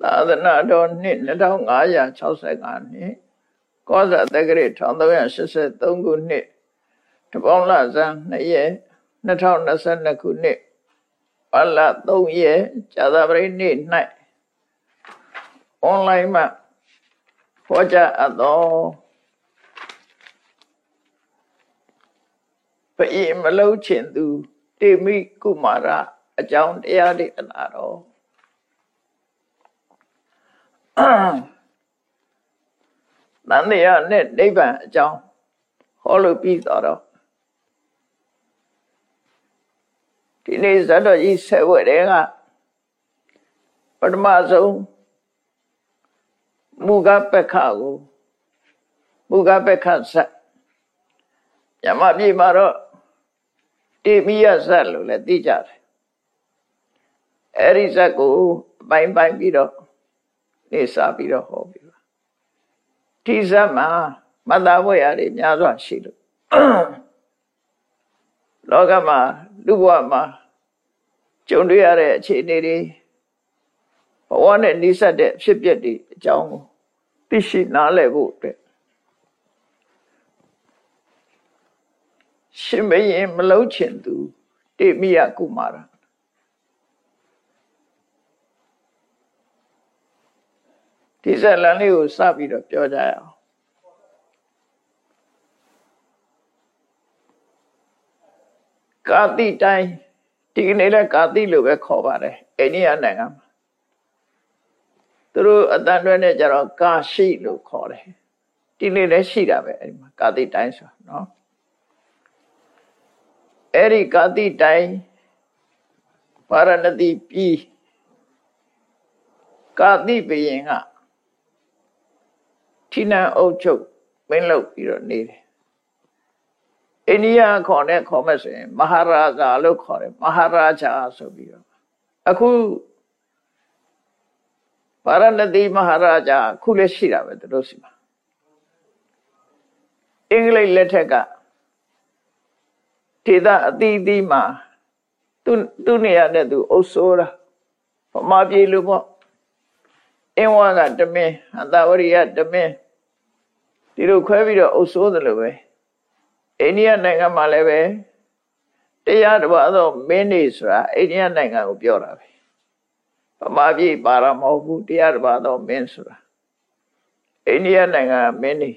သာသနာတော်နှစ်2565နှစ်ကောဇာတက္ကရာ1383ခုနှစ်တပေါင်းလဆန်း2ရက်2022ခုနှစ်ပလ3ရက်ဇာသပရိနေ့၌အွန်လိုင်းမှာဟောကြားအပ်သောပအိမလုံးချင်သူတေမိကုမာရအကြောင်းတရားဒေသနာတော် တန်တရားနဲ့နိဗ္ဗာန်အကြောင်းဟောလို့ပြီးတော့ဒီနေ့ဇတ်တော်ကြီးဆက်ဝဲတဲ့ကပထမဆုံးမူကပက္ခကိုမူကပက္ခဆက်ညမပြေမှာတော့တေမိယဇတ်လို့လည်းသိကြတယ်အဲ့ဒီဇတ်ကိုပိုင်းပိုင်းပြီးတော့ နေစာပြီးတော့ဟောပြီးပါဒီဇတ်မှာမတ္တဝေရတွေများစွာရှိလို့လောကမှာလူဘဝမှာကြုံတွေ့ရတဲ့အခြေအနေတွေဘဝနဲ့နှိစက်တဲ့ဖြစ်ပျက်တွေအကြောင်းကိုသိရှိနားလည်ဖို့အတွက်ရှင်မရင်မလုံးချင်သူတိမိယကုမာရ ဒီဇက်လန်လေးကိုစပြီးတော့ပြောကြရအောင်ကာတိတိုင်းဒီကနေ့လဲကာတိလို့ပဲခေါ်ပါတယ်အိန္ဒိယနိုင်ငံမှာသူတို့အတန်တွဲနဲ့ကြတော့ကာရှိလို့ခေါ်တယ်ဒီနေ့လည်းရှိတာပဲအဲ့ဒီမှာကာတိတိုင်းဆိုနော်အဲ့ဒီကာတိတိုင်းပါရဏတိပြီးကာတိဘယင်က ထိနန်အုပ်ချုပ်မင်းလုပ်ပြီးတော့နေတယ်အိန္ဒိယခေါ်တဲ့ခေါ်မဲ့ဆိုရင်မဟာရာဇာလို့ခေါ်တယ်မဟာရာဇာဆိုပြီးတော့အခုပါရဏတိမဟာရာဇာခုလည်းရှိတာပဲသူတို့စီမှာအင်္ဂလိပ်လက်ထက်ကဒေသအသီးသီးမှာသူသူနေရာနဲ့သူအုပ်ဆိုးတာဗမာပြည်လူပေါ့အင်းဝါကတမင်းအသာဝရိယတမင်း ဒီလိုခွဲပြီးတော့အုပ်ဆိုးတယ်လို့ပဲအိန္ဒိယနိုင်ငံမှာလည်းပဲတရားတစ်ပါးသောမင်းနေဆိုတာအိန္ဒိယနိုင်ငံကိုပြောတာပဲဗမာပြည်ပါရမဟုတ်ဘူးတရားတစ်ပါးသောမင်းဆိုတာအိန္ဒိယနိုင်ငံမင်းနေ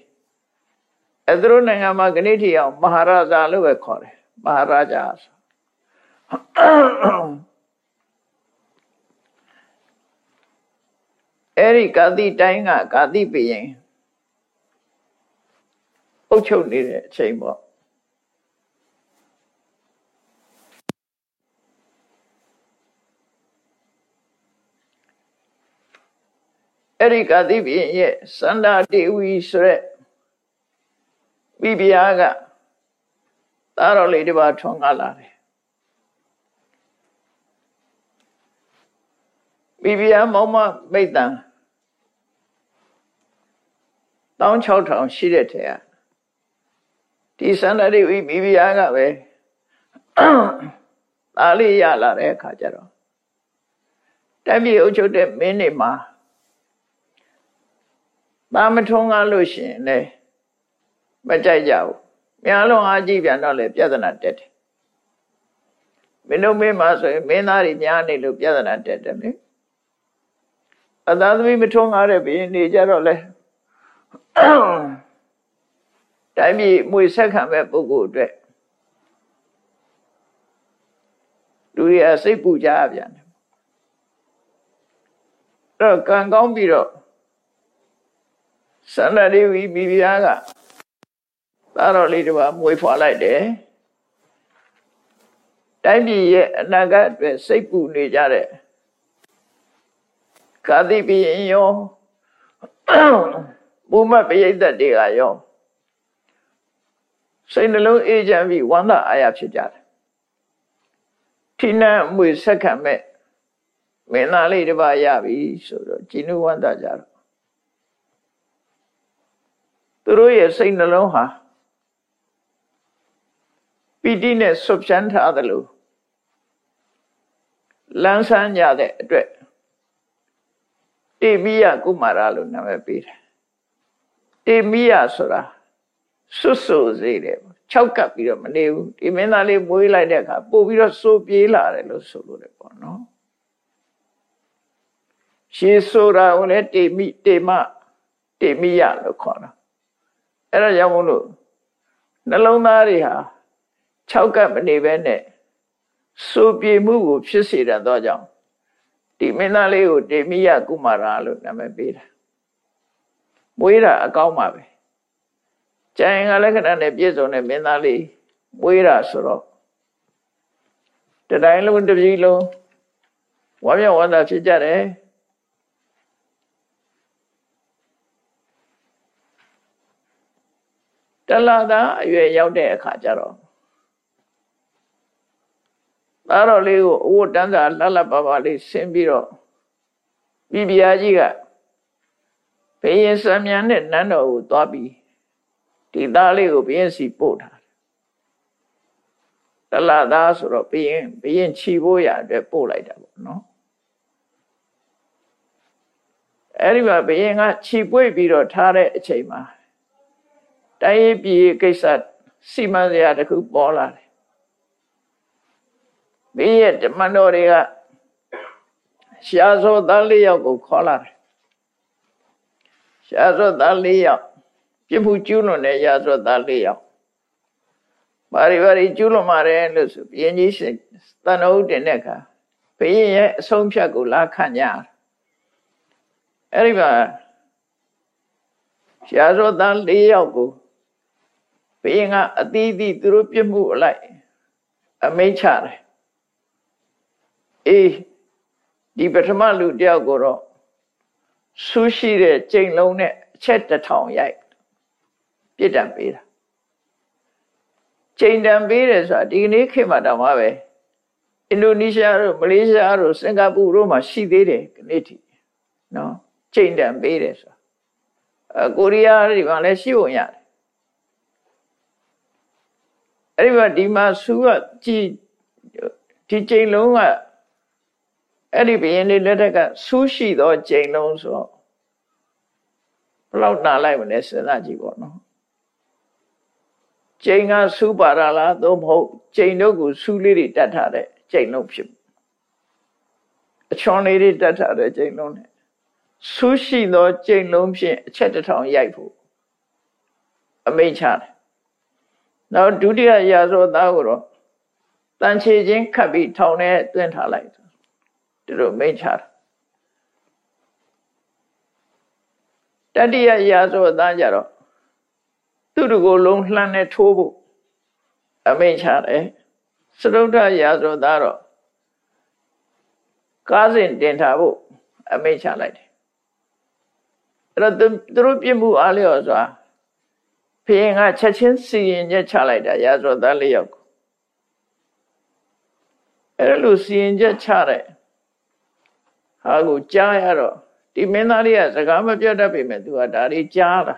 အဲသူတို့နိုင်ငံမှာခဏထီအောင်မဟာရာဇာလို့ပဲခေါ်တယ်မဟာရာဇာဆိုအဲ့ဒီကာတိတိုင်းကကာတိပရင် အုပ်ချုပ်နေတဲ့အချိန်ပေါ့အဲ့ဒီကာတိပရင်ရဲ့စန္ဒာတေဝီဆိုရက်မိဖုရားကသားတော်လေးတစ်ပါးထွန်းကားလာတယ်မိဖုရားမောင်မမိတ်တန်16000ရှိတဲ့ထဲက ဒီစန္ဒရိဝိမိဖုရားကပဲသားလေးရလာတဲ့အခါကျတော့တက်ပြေအုပ်ချုပ်တဲ့မင်းနေမှာသားမထုံးကားလို့ရှိရင်လည်းမကြိုက်ကြဘူးများလုံးအားကြည့်ပြန်တော့လေပြဿနာတက်တယ်မင်းတို့မင်းမဆိုရင်မင်းသားတွေများနေလို့ပြဿနာတက်တယ်လေအသာသမီးမထုံးကားတဲ့ဘင်းနေကြတော့လေ တိုင်းပြည်မွေဆက်ခံမဲ့ပုဂ္ဂိုလ်အတွက်လူတွေကစိတ်ပူကြပြန်တယ်အဲ့တော့ကံကောင်းပြီးတော့သန္တာဒေဝီမိဖုရားကသားတော်လေးတစ်ပါးမွေးဖွားလိုက်တယ်တိုင်းပြည်ရဲ့အနာဂတ်အတွက်စိတ်ပူနေကြတဲ့ကာတိပိယယောဘုမပရိသတ်တွေကရော စိတ်နှလုံးအေးချမ်းပြီးဝမ်းသာအားရဖြစ်ကြတယ်ထိနှံအမွေဆက်ခံမဲ့မင်းသားလေးတစ်ပါးရပြီဆိုတော့ဂျင်းနုဝန္တာကြတော့သူတို့ရဲ့စိတ်နှလုံးဟာပီတိနဲ့ဆွဖြန်းထားသလိုလန်းဆန်းကြတဲ့အတွက်တေမိယကုမာရလို့နာမည်ပေးတယ်တေမိယဆိုတာ ဆွတ်ဆိုစေတယ်၆ကပ်ပြီးတော့မနေဘူးဒီမင်းသားလေးမွေးလိုက်တဲ့အခါပို့ပြီးတော့စိုးပြေးလာတယ်လို့ဆိုလို့တယ်ပေါ့နော်ရှေးဆိုတာကိုလည်းတေမိတေမတေမိယလို့ခေါ်တာအဲ့ဒါကြောင့်မို့လို့နှလုံးသားတွေဟာ၆ကပ်မနေဘဲနဲ့စိုးပြေမှုကိုဖြစ်စေတတ်သောကြောင့်ဒီမင်းသားလေးကိုတေမိယကုမာရလို့နာမည်ပေးတာမွေးတာအကောင်းပါပဲ ကျန်ကလက္ခဏာနဲ့ပြည့်စုံတဲ့မင်းသားလေးမွေးတာဆိုတော့တတိုင်းလုံးတစ်ပြည်လုံးဝမ်းမြောက်ဝမ်းသာဖြစ်ကြတယ်တလာသာအရွယ်ရောက်တဲ့အခါကျတော့သားတော်လေးကိုအဝတ်တန်းစာလှလှပပလေးဆင်းပြီးတော့ပြပြကြီးကဘေးရင်ဆံမြန်နဲ့နန်းတော်ကိုသွားပြီး ဒီသားလေးကိုဘယင်းစီပို့ထားတယ်တလသားဆိုတော့ဘယင်းဘယင်းခြီဖို့ရအတွက်ပို့လိုက်တာပေါ့နော်အဲ့ဒီမှာဘယင်းကခြီပွေ့ပြီးတော့ထားတဲ့အချိန်မှာတိုင်းရေးပြည်ကိစ္စစီမံစရာတခုပေါ်လာတယ်ဘယင်းဓမ္မတော်တွေကရှားစောသားလေးယောက်ကိုခေါ်လာတယ်ရှားစောသားလေးယောက် ပြစ်မှုကျူးလွန်တဲ့ရာဇဝတ်သားလေးယောက်ဘာတွေဘာတွေကျူးလွန်ပါတယ်လို့ဆိုဘုရင်ကြီးတန်တော်တင်တဲ့အခါဘုရင်ရဲ့အဆုံးဖြတ်ကိုလာခံကြအဲ့ဒီမှာရာဇဝတ်သား၄ယောက်ကိုဘုရင်ကအသီးသီးသူတို့ပြစ်မှုအလိုက်အမိန့်ချတယ်အေးဒီပထမလူတယောက်ကိုတော့ဆူးရှိတဲ့ကြိမ်လုံးနဲ့အချက်တစ်ထောင်ရိုက် ပြစ်ဒဏ်ပေးတာချိန်တန်ပေးတယ်ဆိုတာဒီကနေ့ခေတ်မှာတောင်မှပဲအင်ဒိုနီးရှားတို့မလေးရှားတို့စင်ကာပူတို့မှာရှိသေးတယ်ဒီနေ့ထိနော်ချိန်တန်ပေးတယ်ဆိုတာအကိုရီးယားတွေမှာလည်းရှိဖို့ရတယ်အဲ့ဒီမှာဒီမှာဆူကကြည်ဒီချိန်လုံးကအဲ့ဒီဘယင်းလေးလက်ထက်ကဆူးရှိသောချိန်လုံးဆိုတော့ဘယ်လောက်နာလိုက်မလဲစဉ်းစားကြည့်ပေါ့နော် ကျိန်ကစူပါရလားသို့မဟုတ်ကျိန်တို့ကိုစူးလေးတွေတတ်ထားတဲ့ကျိန်လုံးဖြစ်အချွန်လေးတွေတတ်ထားတဲ့ကျိန်လုံးနဲ့စူးရှိသောကျိန်လုံးဖြင့်အချက်တစ်ထောင်ရိုက်ဖို့အမိန့်ချတယ်နောက်ဒုတိယရာဇဝသားကိုတော့တန်ချေချင်းခတ်ပြီးထောင်ထဲတွင်းထားလိုက်သူတို့မိန့်ချတယ်တတိယရာဇဝသားကြတော့ သူ့တကိုယ်လုံးလှမ်းနဲ့ထိုးဖို့အမိန့်ချတယ်စရုဒ္ဓရာဇောသားတော့ကားစဉ်တင်ထားဖို့အမိန့်ချလိုက်တယ်အဲ့တော့သူတို့ပြစ်မှုအားလျော်စွာဖခင်ကချက်ချင်းစီရင်ချက်ချလိုက်တာရာဇောသားလေးယောက်ကိုအဲ့လိုစီရင်ချက်ချတဲ့ဟာကိုကြားရတော့ဒီမင်းသားလေးကစကားမပြောတတ်ပေမဲ့သူကဒါလေးကြားတာ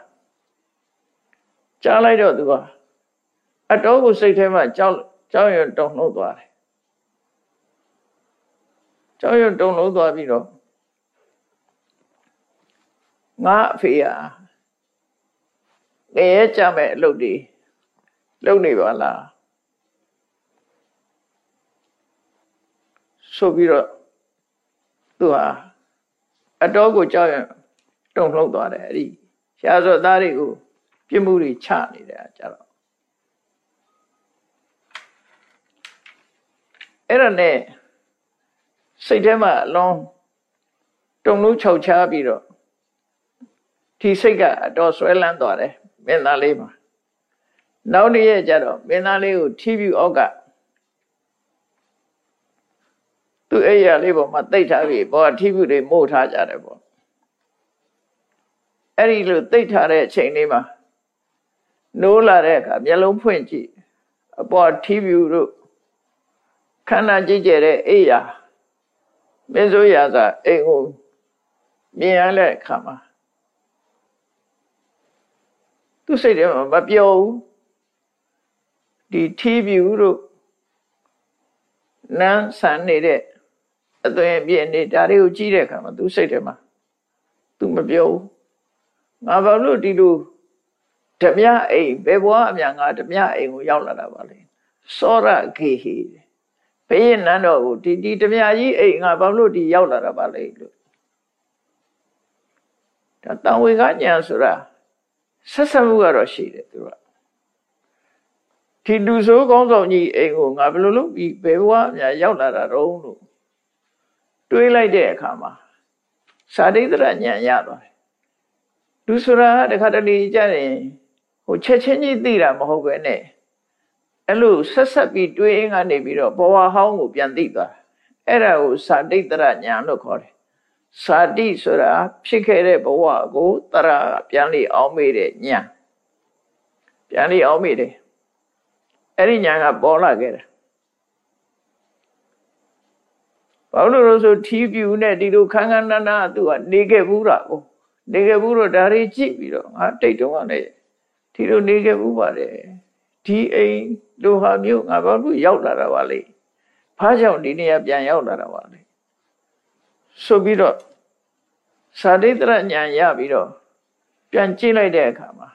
ကြားလိုက်တော့သူကအတော်ကိုစိတ်ထဲမှာကြောက်ကြောက်ရွံ့တုန်လှုပ်သွားတယ်ကြောက်ရွံ့တုန်လှုပ်သွားပြီးတော့ငါအဖေဟာငရဲကြမဲ့အလုပ်တွေလုပ်နေပါလားဆိုပြီးတော့သူဟာအတော်ကိုကြောက်ရွံ့တုန်လှုပ်သွားတယ်အဲ့ဒီရှားစောသားတွေကို ပြစ်မှုတွေချနေတဲ့ကြတော့အဲ့ဒါနဲ့စိတ်ထဲမှာအလုံးတုံလို့ခြောက်ချားပြီးတော့ဒီစိတ်ကအတော်ဆွဲလန်းသွားတယ်မင်းသားလေးမှာနောက်နေ့ရက်ကျတော့မင်းသားလေးကိုထီးပြူအောက်ကသူ့အိယာလေးပေါ်မှာတိတ်ထားပြီးဘောထီးပြူတွေမို့ထားကြတယ်ပေါ့အဲ့ဒီလိုတိတ်ထားတဲ့အချိန်လေးမှာ နိုးလာတဲ့အခါမျက်လုံးဖွင့်ကြည့်အပေါ်ထီးဖြူတို့ခန္ဓာကြည့်ကြတဲ့အိယာမင်းစိုးရာသာအိမ်ကိုမြင်ရတဲ့အခါမှာသူစိတ်ထဲမှာမပြောဘူးဒီထီးဖြူတို့နန်းဆန်နေတဲ့အသွင်ပြည့်နေဒါတွေကိုကြည့်တဲ့အခါမှာသူစိတ်ထဲမှာသူမပြောဘူးငါဘာလို့ဒီလို ဓမြအိမ်ဘယ်ဘဝအများငါဓမြအိမ်ကိုရောက်လာတာပါလဲစောရခေဟိဘယင်းနန်းတော်ကိုဒီဒီဓမြကြီးအိမ်ငါဘာလို့ဒီရောက်လာတာပါလဲလို့ဒါတန်ဝေကညာဆိုတာဆက်ဆက်မှုကတော့ရှိတယ်သူကဒီလူဆိုးကောင်းဆောင်ကြီးအိမ်ကိုငါဘယ်လိုလုပ်ပြီးဘယ်ဘဝအများရောက်လာတာတော့လို့တွေးလိုက်တဲ့အခါမှာစာဒိဋ္ဌရဉာဏ်ရသွားတယ်လူဆိုတာတခါတလေကြရင် ဟိုချက်ချင်းကြီးသိတာမဟုတ်ပဲနဲ့အဲ့လိုဆက်ဆက်ပြီးတွေးအင်းကနေပြီးတော့ဘဝဟောင်းကိုပြန်သိသွားအဲ့ဒါကိုစာဒိဋ္ဌရဉာဏ်လို့ခေါ်တယ်စာတိဆိုတာဖြစ်ခဲ့တဲ့ဘဝကိုတရပြန်လေအောင်မေးတဲ့ဉာဏ်ပြန်လေအောင်မေးတယ်အဲ့ဒီဉာဏ်ကပေါ်လာခဲ့တယ်ဘာလို့လို့ဆိုထီးပြူနဲ့ဒီလိုခန်းခန်းနာနာသူကနေခဲ့ဘူးတာကိုနေခဲ့ဘူးတော့ဒါတွေကြည့်ပြီးတော့ငါတိတ်တုံးကလည်း ဒီလိုနေခဲ့ဘူးပါတယ်ဒီအိမ်လိုဟာမျိုးငါဘာလို့ရောက်လာတာပါလဲဖားကြောင့်ဒီနေရာပြန်ရောက်လာတာပါလဲဆိုပြီးတော့သာဒိတရညာရပြီးတော့ပြန်ကြည့်လိုက်တဲ့အခါမှာ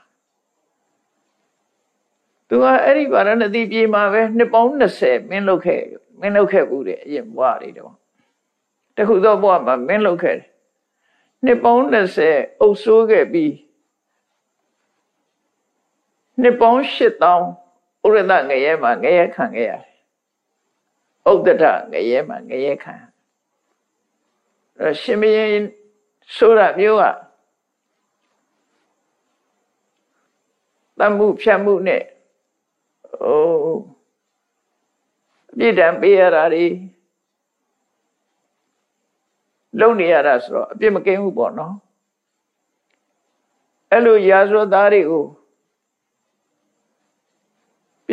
သူကအဲ့ဒီဗာရဏသီပြည်မှာပဲနှစ်ပေါင်း20မင်းလုပ်ခဲ့မင်းလုပ်ခဲ့ဘူးတဲ့အရင်ဘဝတွေတော့တခုသောဘဝမှာမင်းလုပ်ခဲ့တယ်နှစ်ပေါင်း20အုပ်ဆိုးခဲ့ပြီး နှစ်ပေါင်း8000ဥရဒငရဲမှာငရဲခံခဲ့ရတယ်ဥဒ္ဒတငရဲမှာငရဲခံအဲရှင်မင်းဆိုရမျိုးကတမှုဖြတ်မှုနဲ့ဟိုအပြစ်ဒဏ်ပေးရတာတွေလုံနေရတာဆိုတော့အပြစ်မကင်းဘူးပေါ့နော်အဲ့လိုရာဇဝသားတွေကိုပ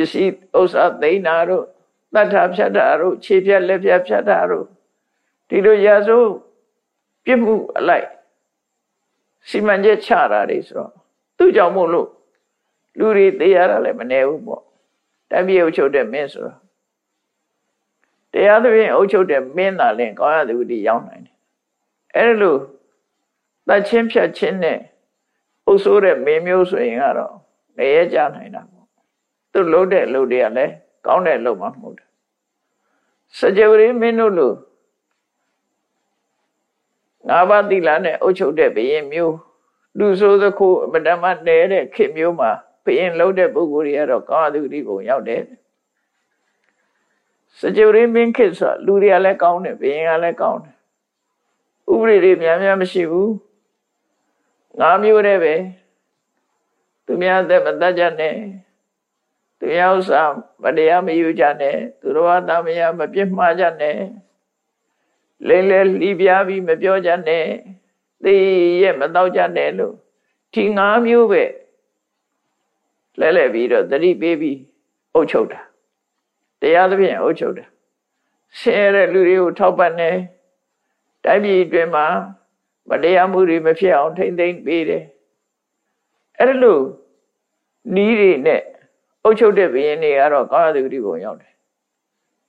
စ္စည်းဥစ္စာသိမ်းတာတို့တတ်တာဖြတ်တာတို့ခြေဖြတ်လက်ဖြတ်ဖြတ်တာတို့ဒီလိုရာဇဝပြစ်မှုအလိုက်စီမံချက်ချတာတွေဆိုတော့သူ့ကြောင့်မို့လို့လူတွေသိရတာလည်းမနေဘူးပေါ့တပြည့်အုပ်ချုပ်တဲ့မင်းဆိုတော့တရားသဖြင့်အုပ်ချုပ်တဲ့မင်းသာလင်ကောင်းရသူဒီရောက်နိုင်တယ်အဲ့လိုတတ်ချင်းဖြတ်ချင်းနဲ့အုပ်ဆိုးတဲ့မင်းမျိုးဆိုရင်ကတော့နေရကြနိုင်တာပေါ့ သူလုံးတဲ့လူတွေကလည်းကောင်းတဲ့လုံမှမဟုတ်တယ်စကြဝဠာမင်းတို့လို့ငါးပါးသီလနဲ့အုပ်ချုပ်တဲ့ဘုရင်မျိုးလူဆိုးသခိုးအမတမနေတဲ့ခေမျိုးမှာဘုရင်လုံးတဲ့ပုဂ္ဂိုလ်တွေကတော့ကောင်းသူတိပုံရောက်တယ်စကြဝဠာမင်းခေဆိုလူတွေကလည်းကောင်းတယ်ဘုရင်ကလည်းကောင်းတယ်ဥပဒေတွေများများမရှိဘူးငါမျိုးတည်းပဲသူများသက်မတတ်ကြနဲ့ သူများဥစ္စာမတရားမယူကြနဲ့သူတော်ဘာသမယမပြစ်မှားကြနဲ့လိမ့်လဲလှီးပြားပြီးမပြောကြနဲ့သိရဲ့မတော့ကြနဲ့လို့ဒီငါးမျိုးပဲလဲလဲပြီးတော့တတိပေးပြီးအုပ်ချုပ်တာတရားသဖြင့်အုပ်ချုပ်တာဆင်းရဲတဲ့လူတွေကိုထောက်ပံ့တယ်တိုင်းပြည်အတွင်းမှာမတရားမှုတွေမဖြစ်အောင်ထိမ့်သိမ့်ပေးတယ်အဲ့လိုနီးတွေနဲ့ အုပ်ချုပ်တဲ့ဘုရင်တွေကတော့ကာယသူတိဘုံရောက်တယ်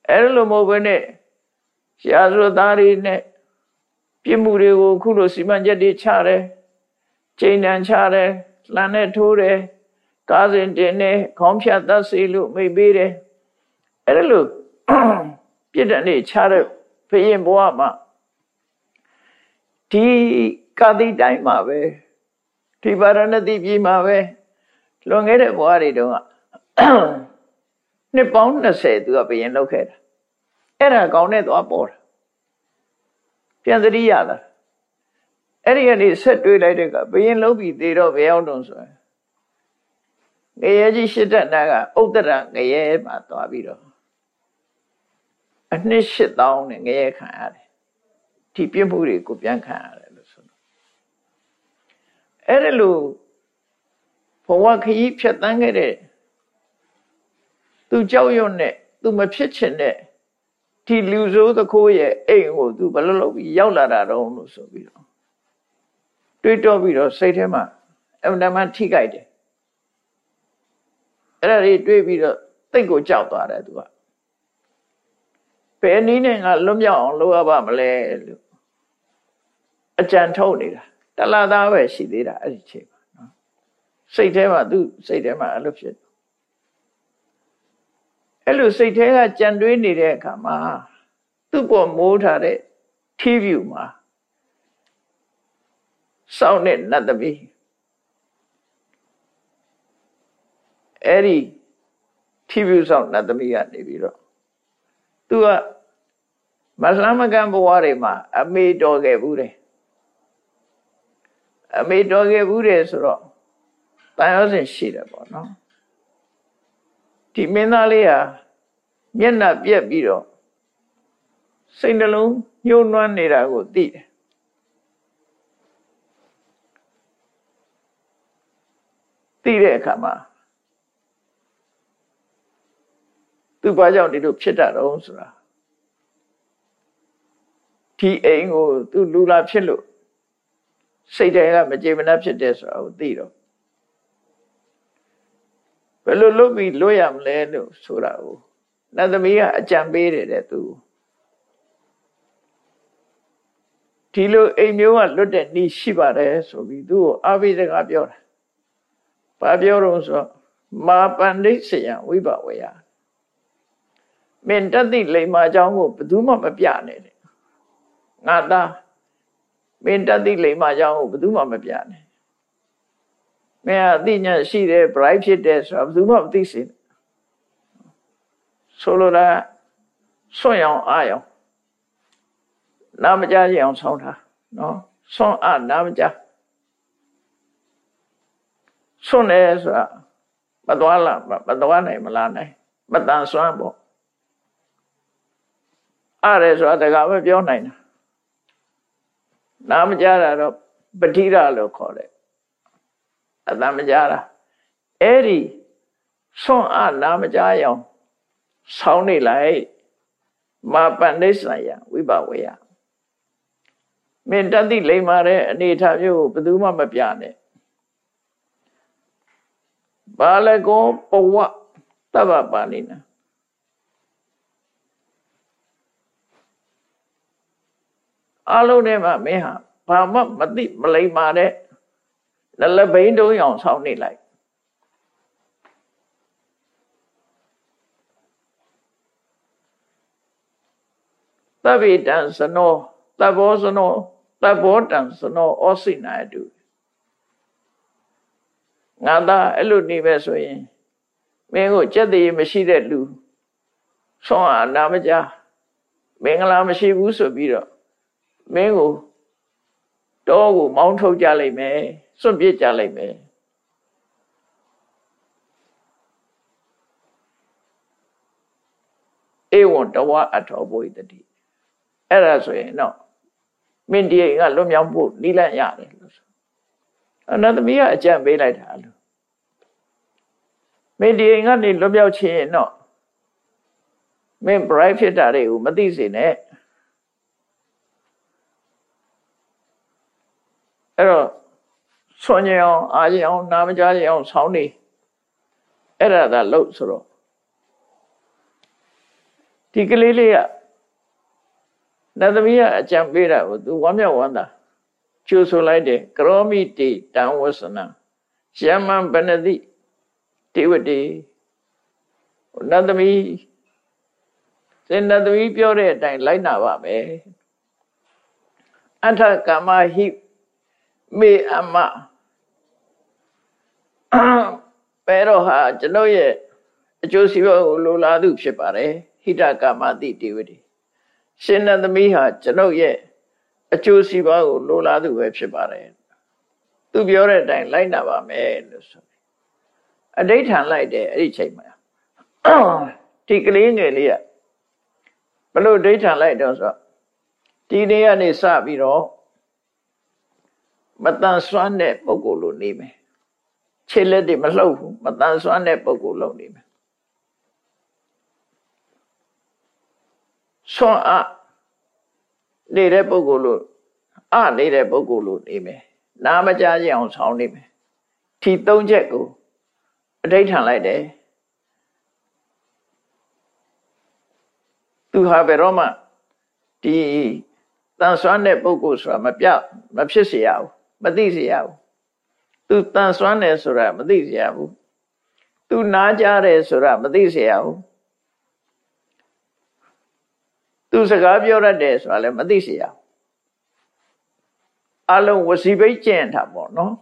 အဲ့လိုမဟုတ်ဘဲနဲ့ရာဇဝသားတွေနဲ့ပြစ်မှုတွေကိုခုလိုစီမံချက်တွေချတယ်ချိန်တန်ချတယ်လမ်းနဲ့ထိုးတယ်ကားစဉ်တင်တယ်ခေါင်းဖြတ်သတ်စေလို့မိတ်ပေးတယ်အဲ့လိုပြစ်ဒဏ်တွေချတဲ့ဘုရင်ဘဝမှာဒီကာတိတိုင်းမှာပဲဒီပါရဏတိပြည်မှာပဲလွန်ခဲ့တဲ့ဘဝတွေတုန်းက နှစ်ပေါင်း20သူကဘယင်လောက်ခဲ့တာအဲ့ဒါကောင်းတဲ့သွားပေါ်တာပြန်သတိရတာအဲ့ဒီကနေဆက်တွေးလိုက်တဲ့ကဘယင်လုံးပြီးသေးတော့ဘယ်အောင်တုံးဆိုရင်ငရဲကြီးရှစ်တက်နာကဥဒ္ဒရငရဲမှာသွားပြီးတော့အနှစ်8000နဲ့ငရဲခံရတယ်ဒီပြစ်မှုတွေကိုပြန်ခံရတယ်လို့ဆိုတော့အဲ့ဒါလို့ဘဝခရီးဖြတ်တန်းခဲ့တဲ့ သူကြောက်ရွံ့နဲ့သူမဖြစ်ချင်တဲ့ဒီလူဆိုးသခိုးရဲ့အိမ်ကိုသူဘယ်လိုလုပ်ပြီးရောက်လာတာတော့လို့ဆိုပြီးတော့တွေးတောပြီးတော့စိတ်ထဲမှာအမှန်တမ်းထိကြိုက်တယ်အဲ့ဒါတွေတွေးပြီးတော့တိတ်ကိုကြောက်သွားတယ်သူကဘယ်နည်းနဲ့ငါလွတ်မြောက်အောင်လုပ်ရပါမလဲလို့အကြံထုတ်နေတာတလသားပဲရှိသေးတာအဲ့ဒီချိန်မှာနော်စိတ်ထဲမှာသူစိတ်ထဲမှာအဲ့လိုဖြစ် အဲ့လိုစိတ်ထဲကကြံတွေးနေတဲ့အခါမှာသူ့ပေါ်မိုးထားတဲ့ TV မှာစောင်းတဲ့နတ်သမီးအဲ့ဒီ TV စောင်းနတ်သမီးကနေပြီးတော့သူကမဆလမကံဘဝတွေမှာ အမေတော်ခဲ့ဘူးတယ်အမေတော်ခဲ့ဘူးတယ်ဆိုတော့တန်ရောစဉ်ရှိတယ်ပေါ့နော် ဒီမင်းသားလေးဟာမျက်နှာပြက်ပြီးတော့စိတ်နှလုံးညှိုးနွမ်းနေတာကိုသိတယ်သိတဲ့အခါမှာသူဘာကြောင့်ဒီလိုဖြစ်တာတော့ဆိုတာဒီအိမ်ကိုသူလူလာဖြစ်လို့စိတ်တွေကမကြေမနပ်ဖြစ်တယ်ဆိုတာကိုသိတော့ ဘယ်လိုလုပ်ပြီးလွတ်ရမလဲလို့ဆိုတာကိုနတ်သမီးကအကြံပေးတယ်တဲ့သူဒီလိုအိမ်မျိုးကလွတ်တဲ့နေ့ရှိပါတယ်ဆိုပြီးသူ့ကိုအာဘိစကားပြောတာဘာပြောတော့ဆိုမာပန္ဒိစယံဝိဘဝေယမင်းတတိလိမ္မာအကြောင်းကိုဘယ်သူမှမပြနဲ့တဲ့ငါသားမင်းတတိလိမ္မာအကြောင်းကိုဘယ်သူမှမပြနဲ့ မင်းအသိဉာဏ်ရှိတယ် bright ဖြစ်တယ်ဆိုတာဘယ်သူမှမသိစေနဲ့ဆိုလိုတာစွန့်ရောင်အာရောင်နာမကြရအောင်ဆောင်းထားနော်စွန့်အနာမကြစွန့်တယ်ဆိုတာမသွားလားမသွားနိုင်မလားနိုင်မတန်ဆွမ်းပေါ့အဲ့ဒါဆိုတာတကမပြောနိုင်တာနာမကြတာတော့ပတိရလို့ခေါ်တယ် အတမကြတာအဲ့ဒီစွန့်အနာမကြရအောင်ဆောင်းနေလိုက်မာပန္နိစ္စယဝိဘဝေယမင်းတတိလိမ္မာတဲ့အနေထားမျိုးကိုဘယ်သူမှမပြနဲ့ဘာလကောပဝတဗ္ဗပါဏိနာအလုံးထဲမှာမင်းဟာဘာမှမသိမလိမ္မာတဲ့ လလဘိန်းတုံးအောင်ဆောင်းနေလိုက်သဗ္ဗေတံစနောသဗ္ဗောစနောသဗ္ဗောတံစနောဩစိနာတုငါသားအဲ့လိုနေပဲဆိုရင်မင်းကိုကြက်တည်းမရှိတဲ့လူဆွမ်းအာနာမကြမင်္ဂလာမရှိဘူးဆိုပြီးတော့မင်းကို တောကိုမောင်းထုတ်ကြလိုက်မယ်စွန့်ပစ်ကြလိုက်မယ်ဧဝံတဝအထောဘုိတတိအဲ့ဒါဆိုရင်တော့မင်းဒီကလွတ်မြောက်ဖို့နိလန့်ရတယ်လို့ဆိုအနတ်သမီးကအကြံပေးလိုက်တာလို့မင်းဒီကနေလွတ်မြောက်ခြင်းတော့မင်း bright ဖြစ်တာတွေကိုမသိစေနဲ့ အဲ့တော့ဆွန်ကြအောင်အာကြအောင်နာမကြကြအောင်ဆောင်းနေအဲ့ဒါသာလို့ဆိုတော့ဒီကလေးလေးကနတ်သမီးကအကြံပေးတာကိုသူဝမ်းမြောက်ဝမ်းသာကျိုးဆိုလိုက်တယ်ကရောမိတေတံဝဆနယမံပနတိတိဝတိနတ်သမီးစင်နတ်သမီးပြောတဲ့အတိုင်းလိုက်နာပါမယ်အထကမဟိ မေအမပဲတော့ဟာကျွန်ုပ်ရဲ့အကျိုးစီးပွားကိုလိုလားသူဖြစ်ပါတယ်ဟိတကမတိတိဝတိရှင်နတ်သမီးဟာကျွန်ုပ်ရဲ့အကျိုးစီးပွားကိုလိုလားသူပဲဖြစ်ပါတယ်သူပြောတဲ့အတိုင်းလိုက်နာပါမယ်လို့ဆိုအဋိဋ္ဌံလိုက်တယ်အဲ့ဒီချိန်မှာဒီကလေးငယ်လေးကဘလို့ဒိဋ္ဌံလိုက်တော့ဆိုဒီနေ့ကနေစပြီးတော့ မတန်ဆွမ်းတဲ့ပုဂ္ဂိုလ်လိုနေမယ်ခြေလက်တွေမလှုပ်ဘူးမတန်ဆွမ်းတဲ့ပုဂ္ဂိုလ်လိုနေမယ်ဆွမ်းအနေတဲ့ပုဂ္ဂိုလ်လို့အနေတဲ့ပုဂ္ဂိုလ်လို့နေမယ်နာမကြားကြအောင်ဆောင်းနေမယ်ထီသုံးချက်ကိုအဋိဋ္ဌံလိုက်တယ်သူဟာဘယ်တော့မှဒီတန်ဆွမ်းတဲ့ပုဂ္ဂိုလ်ဆိုတာမပြမဖြစ်เสียရဘူး မသိเสียဘူးသူတန်ဆွမ်းတယ်ဆိုတာမသိเสียဘူးသူနားကြတယ်ဆိုတာမသိเสียဘူးသူစကားပြောတတ်တယ်ဆိုတာလည်းမသိเสียဘူးအလုံးဝစီဘိတ်ကျင့်တာပေါ့နော်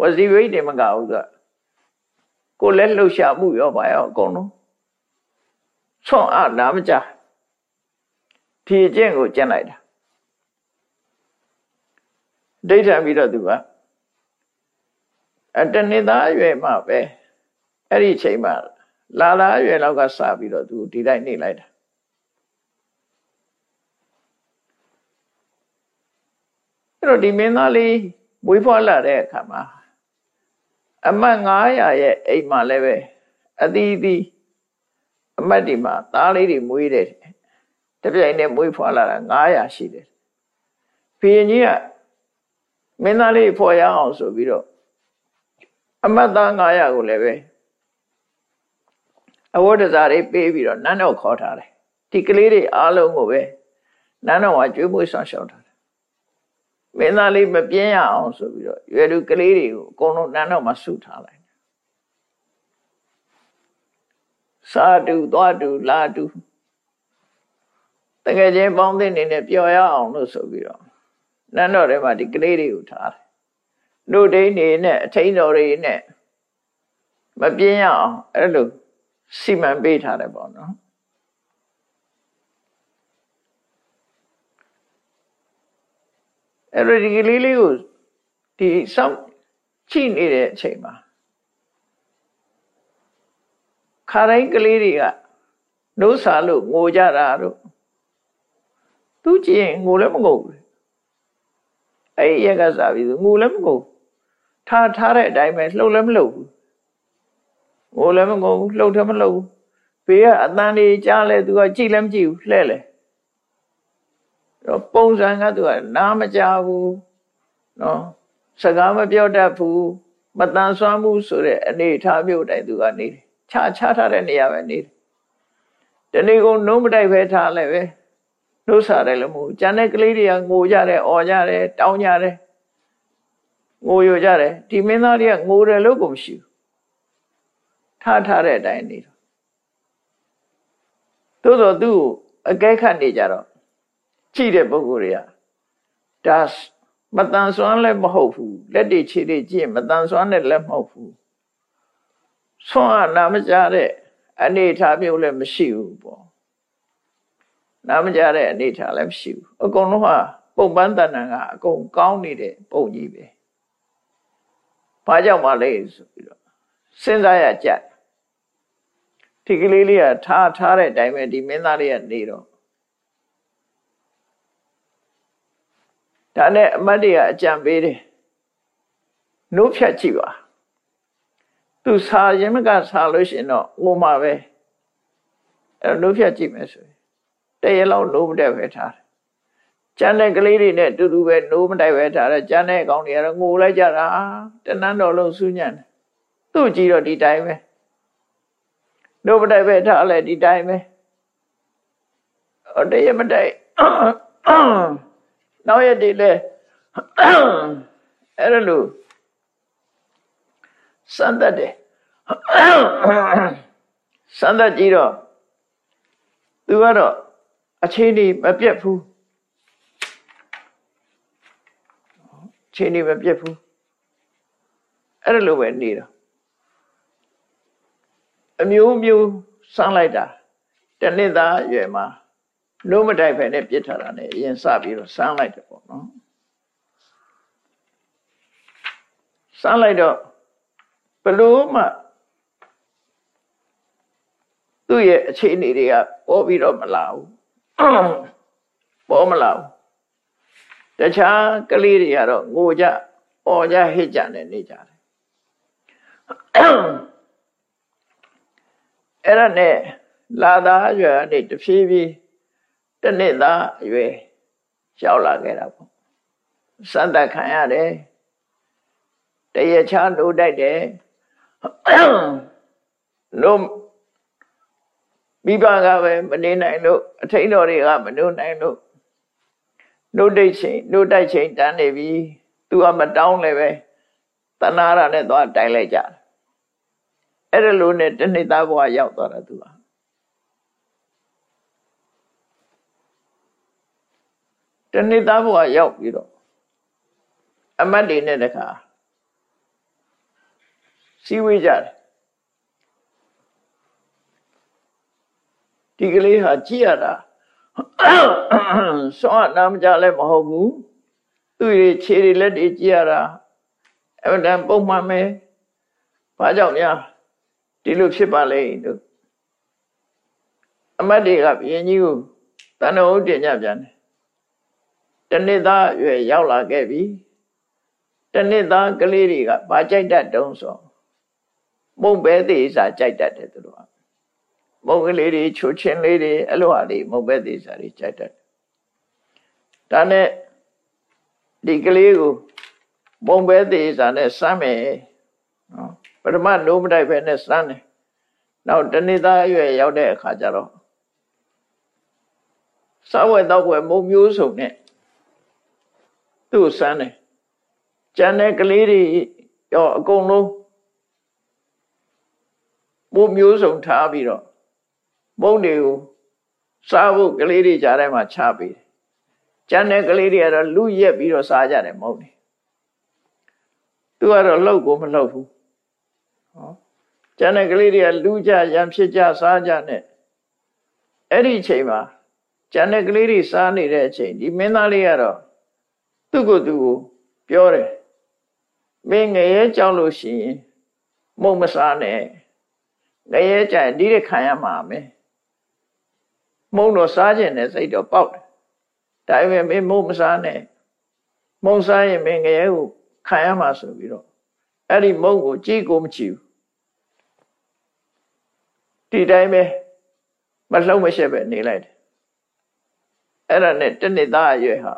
ဝစီဘိတ်တွေမကဘူးသူကကိုလည်းလှုပ်ရှားမှုရောပါရောအကုန်လုံးဆွန့်အနာမကြဖြည့်ကျင့်ကိုကျင့်လိုက်တာ ဒိဋ္ဌံပြီးတော့သူကအတဏိသားအရွယ်မှပဲအဲ့ဒီချိန်မှာလာလာအရွယ်လောက်ကစပြီးတော့သူဒီတိုင်းနေလိုက်တာအဲ့တော့ဒီမင်းသားလေးမွေးဖွားလာတဲ့အခါမှာအမတ်900ရဲ့အိမ်မှာလည်းပဲအသီးသီးအမတ်ဒီမှာသားလေးတွေမွေးတယ်တပြိုင်တည်းမွေးဖွားလာတာ900ရှိတယ်ဘုရင်ကြီးက မင်းသားလေးဖော်ရအောင်ဆိုပြီးတော့အမတ်သား900ကိုလည်းပဲအဝတ်ဒဇာတွေပေးပြီးတော့နန်းတော်ခေါ်ထားတယ်ဒီကလေးတွေအားလုံးကိုပဲနန်းတော်ကကျွေးမွေးဆောင်ရှောက်ထားတယ်မင်းသားလေးမပြင်းရအောင်ဆိုပြီးတော့ရွယ်သူကလေးတွေကိုအကုန်လုံးနန်းတော်မှာစုထားလိုက်စာတူသွားတူလာတူတကယ်ချင်းပေါင်းတဲ့နေနဲ့ပျော်ရအောင်လို့ဆိုပြီးတော့ နန်းတော်ထဲမှာဒီကလေးတွေကိုထားတယ်လူဒိန်းနေနဲ့အထိန်တော်တွေနဲ့မပြင်းရအောင်အဲ့လိုစီမံပေးထားတယ်ပေါ့နော်အဲ့ဒီကလေးလေးကိုဒီစောင့်ကြည့်နေတဲ့အချိန်မှာခါတိုင်းကလေးတွေကနှိုးစာလို့ငိုကြတာတို့သူကြည့်ရင်ငိုလည်းမငိုဘူး အဲ့ဒီရက်ကစားပြီးငိုလည်းမငိုထားထားတဲ့အတိုင်းပဲလှုပ်လည်းမလှုပ်ဘူးငိုလည်းမငိုဘူးလှုပ်လည်းမလှုပ်ဘူးဘေးကအတန်လေးကြားလဲသူကကြည့်လည်းမကြည့်ဘူးလှဲ့လေတော့ပုံစံကသူကနားမကြဘူးနော်စကားမပြောတတ်ဘူးမတန်ဆွမ်းမှုဆိုတဲ့အနေထားမျိုးတိုင်းသူကနေတယ်ခြားခြားထားတဲ့နေရာပဲနေတယ်တနေ့ကုန်နှုံးမတိုက်ပဲထားလဲပဲ နှုတ်စားတယ်လို့မဟုတ်ကျန်တဲ့ကလေးတွေကငိုကြတယ်អော်ကြတယ်တောင်းကြတယ်ငိုရကြတယ်ဒီမင်းသားတွေကငိုတယ်လို့ကိုမရှိဘူးထားထားတဲ့အတိုင်းနေတော့သို့တော့သူ့ကိုအကဲခတ်နေကြတော့ကြည့်တဲ့ပုဂ္ဂိုလ်တွေကဒါမတန်ဆွမ်းလည်းမဟုတ်ဘူးလက်တွေခြေတွေကြည့်မတန်ဆွမ်းတဲ့လည်းမဟုတ်ဘူးဆွမ်းအနာမကြတဲ့အနေထားမျိုးလည်းမရှိဘူးပေါ့ နာမကြတဲ့အနေထားလည်းမရှိဘူးအကုန်လုံးဟာပုံပန်းတဏ္ဍာကအကုန်ကောင်းနေတဲ့ပုံကြီးပဲဘာကြောင့်မလဲဆိုပြီးတော့စဉ်းစားရကြဒီကလေးလေးကထားထားတဲ့အတိုင်းပဲဒီမင်းသားလေးကနေတော့ဒါနဲ့အမတ်တွေကအကြံပေးတယ်နှုတ်ဖြတ်ကြည့်ပါသူစာရင်မကစာလို့ရှင်တော့ငိုမှာပဲအဲနှုတ်ဖြတ်ကြည့်မယ်ဆိုရင် တရေလောက်နှုတ်မတက်ပဲထားတယ်ကျန်တဲ့ကလေးတွေနဲ့အတူတူပဲနှိုးမတိုက်ပဲထားတယ်ကျန်တဲ့အကောင်တွေကတော့ငိုလိုက်ကြတာတနန်းတော်လုံးစူးညံ့တယ်သူ့ကြည့်တော့ဒီတိုင်းပဲနှိုးမတိုက်ပဲထားလဲဒီတိုင်းပဲတရေမတိုက်နောက်ရက်တွေလဲအဲ့ဒါလို့စမ်းတတ်တယ်စမ်းတတ်ကြည့်တော့သူကတော့ အချိန်ကြီးမပြတ်ဘူးချိန်ကြီးမပြတ်ဘူးအဲ့ဒါလိုပဲနေတော့အမျိုးမျိုးစမ်းလိုက်တာတနှစ်သားအရွယ်မှာလုံးမတိုက်ပဲနဲ့ပြစ်ထားတာ ਨੇ အရင်စပြီးတော့စမ်းလိုက်တယ်ပေါ့နော်စမ်းလိုက်တော့ဘလို့မှသူ့ရဲ့အခြေအနေတွေကပေါ်ပြီးတော့မလာဘူး ပေါ်မလာဘူးတခြားကလေးတွေကတော့ငိုကြအော်ကြဟစ်ကြနဲ့နေကြတယ်အဲ့ဒါနဲ့လာသားအရွယ်ကနေတဖြည်းဖြည်းတနှစ်သားအရွယ်ရောက်လာခဲ့တာပေါ့စံသက်ခံရတယ်တရချာလို့တိုက်တယ်လို့ မိဘကပဲမနေနိုင်လို့အထိန်တော်တွေကမနေနိုင်လို့နှုတ်တိတ်ချိန်နှုတ်တိုက်ချိန်တန်းနေပြီသူကမတောင်းလည်းပဲတဏှာရနဲ့သွားတိုင်လိုက်ကြတယ်အဲ့ဒါလိုနဲ့တဏိသားဘဝရောက်သွားတာသူကတဏိသားဘဝရောက်ပြီးတော့အမတ်တွေနဲ့တခါစီဝေးကြတယ် ဒီကလေးဟာကြည့်ရတာစောအနာမကြလည်းမဟုတ်ဘူးသူ့ရဲ့ခြေတွေလက်တွေကြည့်ရတာအမှန်တန်ပုံမှန်ပဲဘာကြောင့်များဒီလိုဖြစ်ပါလဲလို့အမတ်တွေကဘုရင်ကြီးကိုတန်တော်တင်ကြပြန်တယ်တနေ့သားရွယ်ရောက်လာခဲ့ပြီတနေ့သားကလေးတွေကဘာကြိုက်တတ်တုံးဆိုမုံပဲသေးစားကြိုက်တတ်တယ်သူတို့က မုံကလေးတွေချိုချင်းလေးတွေအလိုဟာတွေမုံပဲသေးစားတွေကြိုက်တတ်တယ်ဒါနဲ့ဒီကလေးကိုမုံပဲသေးစားနဲ့စမ်းမယ်နော်ပထမနိုးမတိုက်ပဲနဲ့စမ်းတယ်နောက်တနေ့သားအရွယ်ရောက်တဲ့အခါကျတော့စားဝဲတော့ဝဲမုံမျိုးစုံနဲ့သူ့စမ်းတယ်ကျန်တဲ့ကလေးတွေရောအကုန်လုံးမုံမျိုးစုံထားပြီးတော့ မုံတွေကိုစားဖို့ကလေးတွေကြားထဲမှာချပေးတယ်ကျန်တဲ့ကလေးတွေကတော့လူရက်ပြီးတော့စားကြတယ်မုံတွေသူကတော့လှုပ်ကိုမလှုပ်ဘူးဟောကျန်တဲ့ကလေးတွေကလူကြရံဖြစ်ကြစားကြနဲ့အဲ့ဒီအချိန်မှာကျန်တဲ့ကလေးတွေစားနေတဲ့အချိန်ဒီမင်းသားလေးကတော့သူ့ကိုယ်သူကိုပြောတယ်မင်းငရဲကြောက်လို့ရှိရင်မုံမစားနဲ့ငရဲကြရင်ဒီတဲ့ခံရမှာမယ် မုံတော့စားခြင်းနဲ့စိတ်တော့ပေါက်တယ်ဒါပေမဲ့မင်းမုံမစားနဲ့မုံစားရင်မင်းငရဲကိုခံရမှာဆိုပြီးတော့အဲ့ဒီမုံကိုကြည့်ကိုမကြည့်ဘူးဒီတိုင်းပဲမလှုပ်မရှက်ပဲနေလိုက်တယ်အဲ့ဒါနဲ့တနှစ်သားအရွယ်ဟာ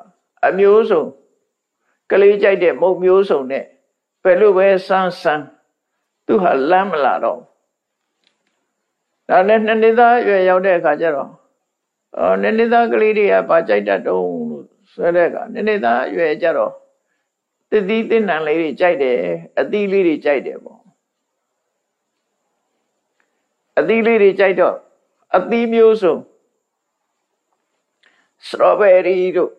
အမျိုးစုံကလေးကြိုက်တဲ့မုံမျိုးစုံနဲ့ဘယ်လိုပဲစမ်းစမ်းသူဟာလမ်းမလာတော့ဒါနဲ့နှစ်နှစ်သားအရွယ်ရောက်တဲ့အခါကျတော့ အော်နှစ်နှစ်သားကလေးတွေကဗာကြိုက်တတ်တုံးလို့ဆိုတဲ့ကနှစ်နှစ်သားအရွယ်ကျတော့တတိတင်းနံလေးတွေကြိုက်တယ်အသီးလေးတွေကြိုက်တယ်ပေါ့အသီးလေးတွေကြိုက်တော့အသီးမျိုးစုံစထရောဘယ်ရီတို့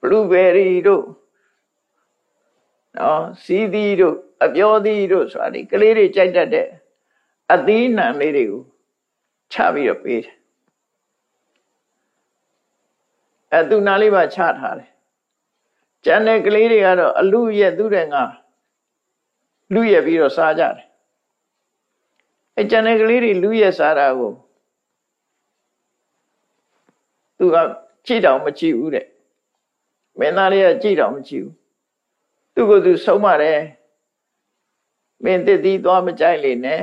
ဘလူးဘယ်ရီတို့နော်စီးသီးတို့အပြောသီးတို့ဆိုတာဒီကလေးတွေကြိုက်တတ်တဲ့အသီးနှံလေးတွေကိုချပြီးတော့ပေးတယ် အဲသူနာလေးပါချထားတယ်ကျန်တဲ့ကလေးတွေကတော့အလူရဲ့သူတဲ့ငါလူရဲ့ပြီးတော့စားကြတယ်အဲကျန်တဲ့ကလေးတွေလူရဲ့စားတာကိုသူကကြည့်တော့မကြည့်ဘူးတဲ့မင်းသားလေးကကြည့်တော့မကြည့်ဘူးသူကသူဆုံးမတယ်မင်းတစ်သီးသွားမကြိုက်လေနဲ့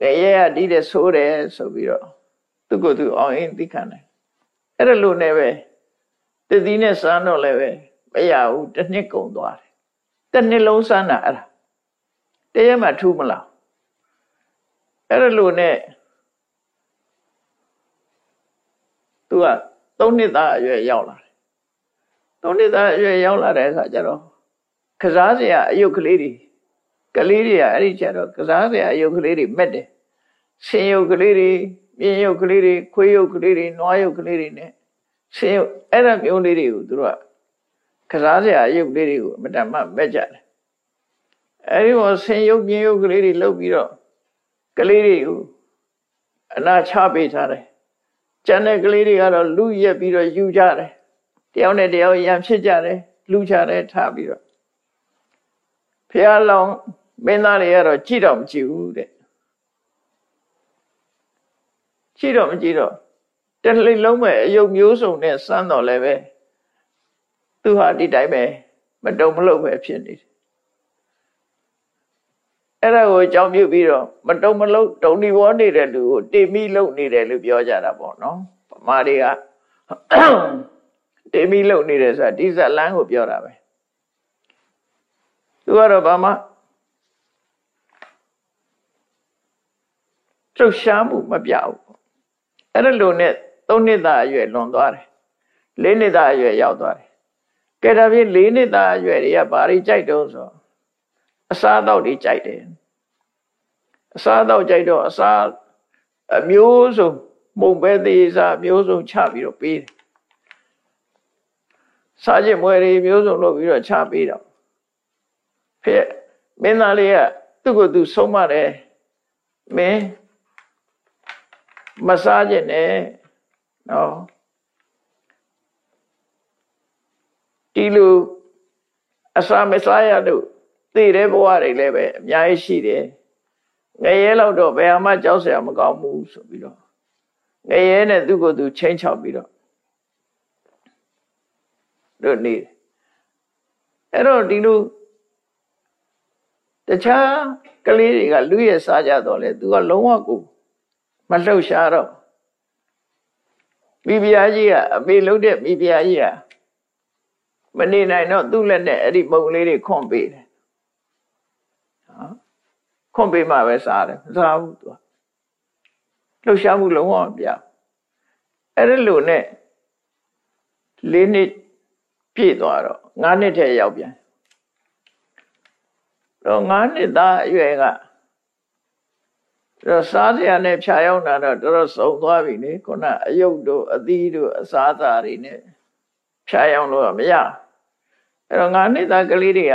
ရဲရဒီတဲ့ဆိုးတယ်ဆိုပြီးတော့သူကသူအောင်ရင်သိခံတယ် အဲ့ဒါလို့နဲ့ပဲတသီးနဲ့စမ်းတော့လည်းပဲမရဘူးတစ်နှစ်ကုန်သွားတယ်တစ်နှစ်လုံးစမ်းတာအဲ့ဒါတရက်မှထူးမလားအဲ့ဒါလို့နဲ့သူကသုံးနှစ်သားအရွယ်ရောက်လာတယ်သုံးနှစ်သားအရွယ်ရောက်လာတဲ့အခါကျတော့ကစားစရာအယုတ်ကလေးတွေကလေးတွေကအဲ့ဒီကျတော့ကစားစရာအယုတ်ကလေးတွေမက်တယ်ဆင်းယုတ်ကလေးတွေ ပြင်းယုတ်ကလေးတွေခွေးယုတ်ကလေးတွေနွားယုတ်ကလေးတွေနဲ့ဆင်းရုပ်အဲ့ဒါမျိုးလေးတွေကိုသူတို့ကကစားစရာရုပ်လေးတွေကိုအမတန်မှမက်ကြတယ်အဲ့ဒီမှာဆင်းရုပ်ပြင်းရုပ်ကလေးတွေလှုပ်ပြီးတော့ကလေးတွေကိုအနာချပေးထားတယ်ကျန်တဲ့ကလေးတွေကတော့လူရက်ပြီးတော့ယူကြတယ်တယောက်နဲ့တယောက်ရံဖြစ်ကြတယ်လူချတယ်ထားပြီးတော့ဖះလောင်မင်းသားတွေကတော့ကြည့်တော့မကြည့်ဘူးတဲ့ ကြည့်တော့မကြည့်တော့တလိလုံးမဲ့အယုတ်မျိုးစုံနဲ့စမ်းတော်လည်းပဲသူဟာဒီတိုင်းပဲမတုံမလှုပ်ပဲဖြစ်နေတယ်အဲ့ဒါကိုအကြောင်းပြုပြီးတော့မတုံမလှုပ်တုံဒီဘောနေတဲ့လူကိုတေမိလှုပ်နေတယ်လို့ပြောကြတာပေါ့နော်ဗမာတွေကတေမိလှုပ်နေတယ်ဆိုတာဒီဇလန်းကိုပြောတာပဲသူကတော့ဘာမှလှုပ်ရှားမှုမပြဘူး အဲ့ဒါလိုနဲ့သုံးနှစ်သားအရွယ်လွန်သွားတယ်လေးနှစ်သားအရွယ်ရောက်သွားတယ်ကဲဒါဖြင့်လေးနှစ်သားအရွယ်တွေကဘာတွေကြိုက်တုံးဆိုအစားအသောက်တွေကြိုက်တယ်အစားအသောက်ကြိုက်တော့အစားအမျိုးစုံမုံပဲသေးစားအမျိုးစုံချပြီးတော့ပေးတယ်စားခြင်းမွယ်တွေမျိုးစုံလုပ်ပြီးတော့ချပေးတော့ဖေမင်းသားလေးကသူ့ကိုယ်သူဆုံးမတယ်မင်း မစားခြင်းနဲ့နော်ဒီလိုအစာမစားရလို့သိတဲ့ဘဝတွေလည်းပဲအများကြီးရှိတယ်ငရဲလောက်တော့ဘယ်မှကြောက်စရာမကောင်းဘူးဆိုပြီးတော့ငရဲနဲ့သူ့ကိုယ်သူချင်းချောက်ပြီးတော့တို့နေအဲ့တော့ဒီလိုတခြားကလေးတွေကလူရဲ့စားကြတော့လေသူကလုံးဝကို မလှုပ်ရှားတော့မိဖုရားကြီးကအမေလုံးတဲ့မိဖုရားကြီးကမနေနိုင်တော့သူ့လက်နဲ့အဲ့ဒီမုံလေးတွေခွန့်ပေးတယ်နော်ခွန့်ပေးမှပဲစားတယ်မစားဘူးသူကလှုပ်ရှားမှုလုံးဝမပြအဲ့ဒီလိုနဲ့လေးနှစ်ပြည့်သွားတော့ငါးနှစ်ထဲရောက်ပြန်တော့ငါးနှစ်သားအရွယ်က တော့စားစရာနဲ့ဖြာရောက်တာတော့တော်တော်စုံသွားပြီလေခုနအယုတ်တို့အသီးတို့အစားအစာတွေနဲ့ဖြာရောက်လို့မရအဲ့တော့ငါးနှစ်သားကလေးတွေက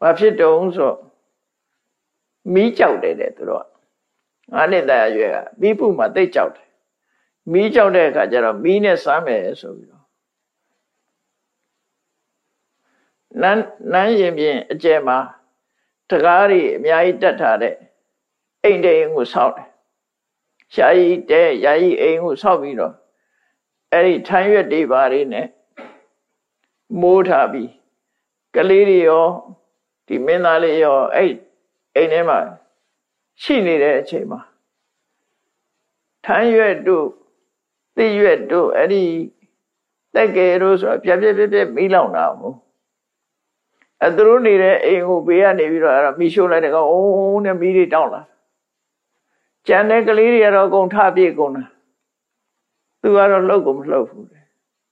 ဘာဖြစ်တုံးဆိုမီးကြောက်တယ်တဲ့သူတို့ငါးနှစ်သားအရွယ်ကမီးပုမှသိကြောက်တယ်မီးကြောက်တဲ့အခါကျတော့မီးနဲ့စားမယ်ဆိုပြီးတော့နန်းနန်းရင်ပြင်အကျယ်မှာတကားတွေအများကြီးတက်ထားတဲ့ အိမ်တိမ်ကိုဆောက်တယ်ရှားကြီးတဲယာကြီးအိမ်ကိုဆောက်ပြီးတော့အဲ့ဒီထိုင်းရွက်တွေပါတွေနဲ့မိုးထားပြီးကလေးတွေရောဒီမင်းသားလေးရောအဲ့အိမ်ထဲမှာရှိနေတဲ့အချိန်မှာထိုင်းရွက်တို့သိရွက်တို့အဲ့ဒီတက်ကယ်တို့ဆိုပြပြပြပြမိလောင်တာမဟုတ်အဲသူတို့နေတဲ့အိမ်ကိုဘေးကနေပြီးတော့အဲ့ဒါမိရှို့လိုက်တဲ့ကောင်အုံးနဲ့မိတွေတောင်းလာ ကြံတဲ့ကလေးတွေကတော့အကုန်ထပြေကုန်တာသူကတော့လှုပ်ကုန်မလှုပ်ဘူး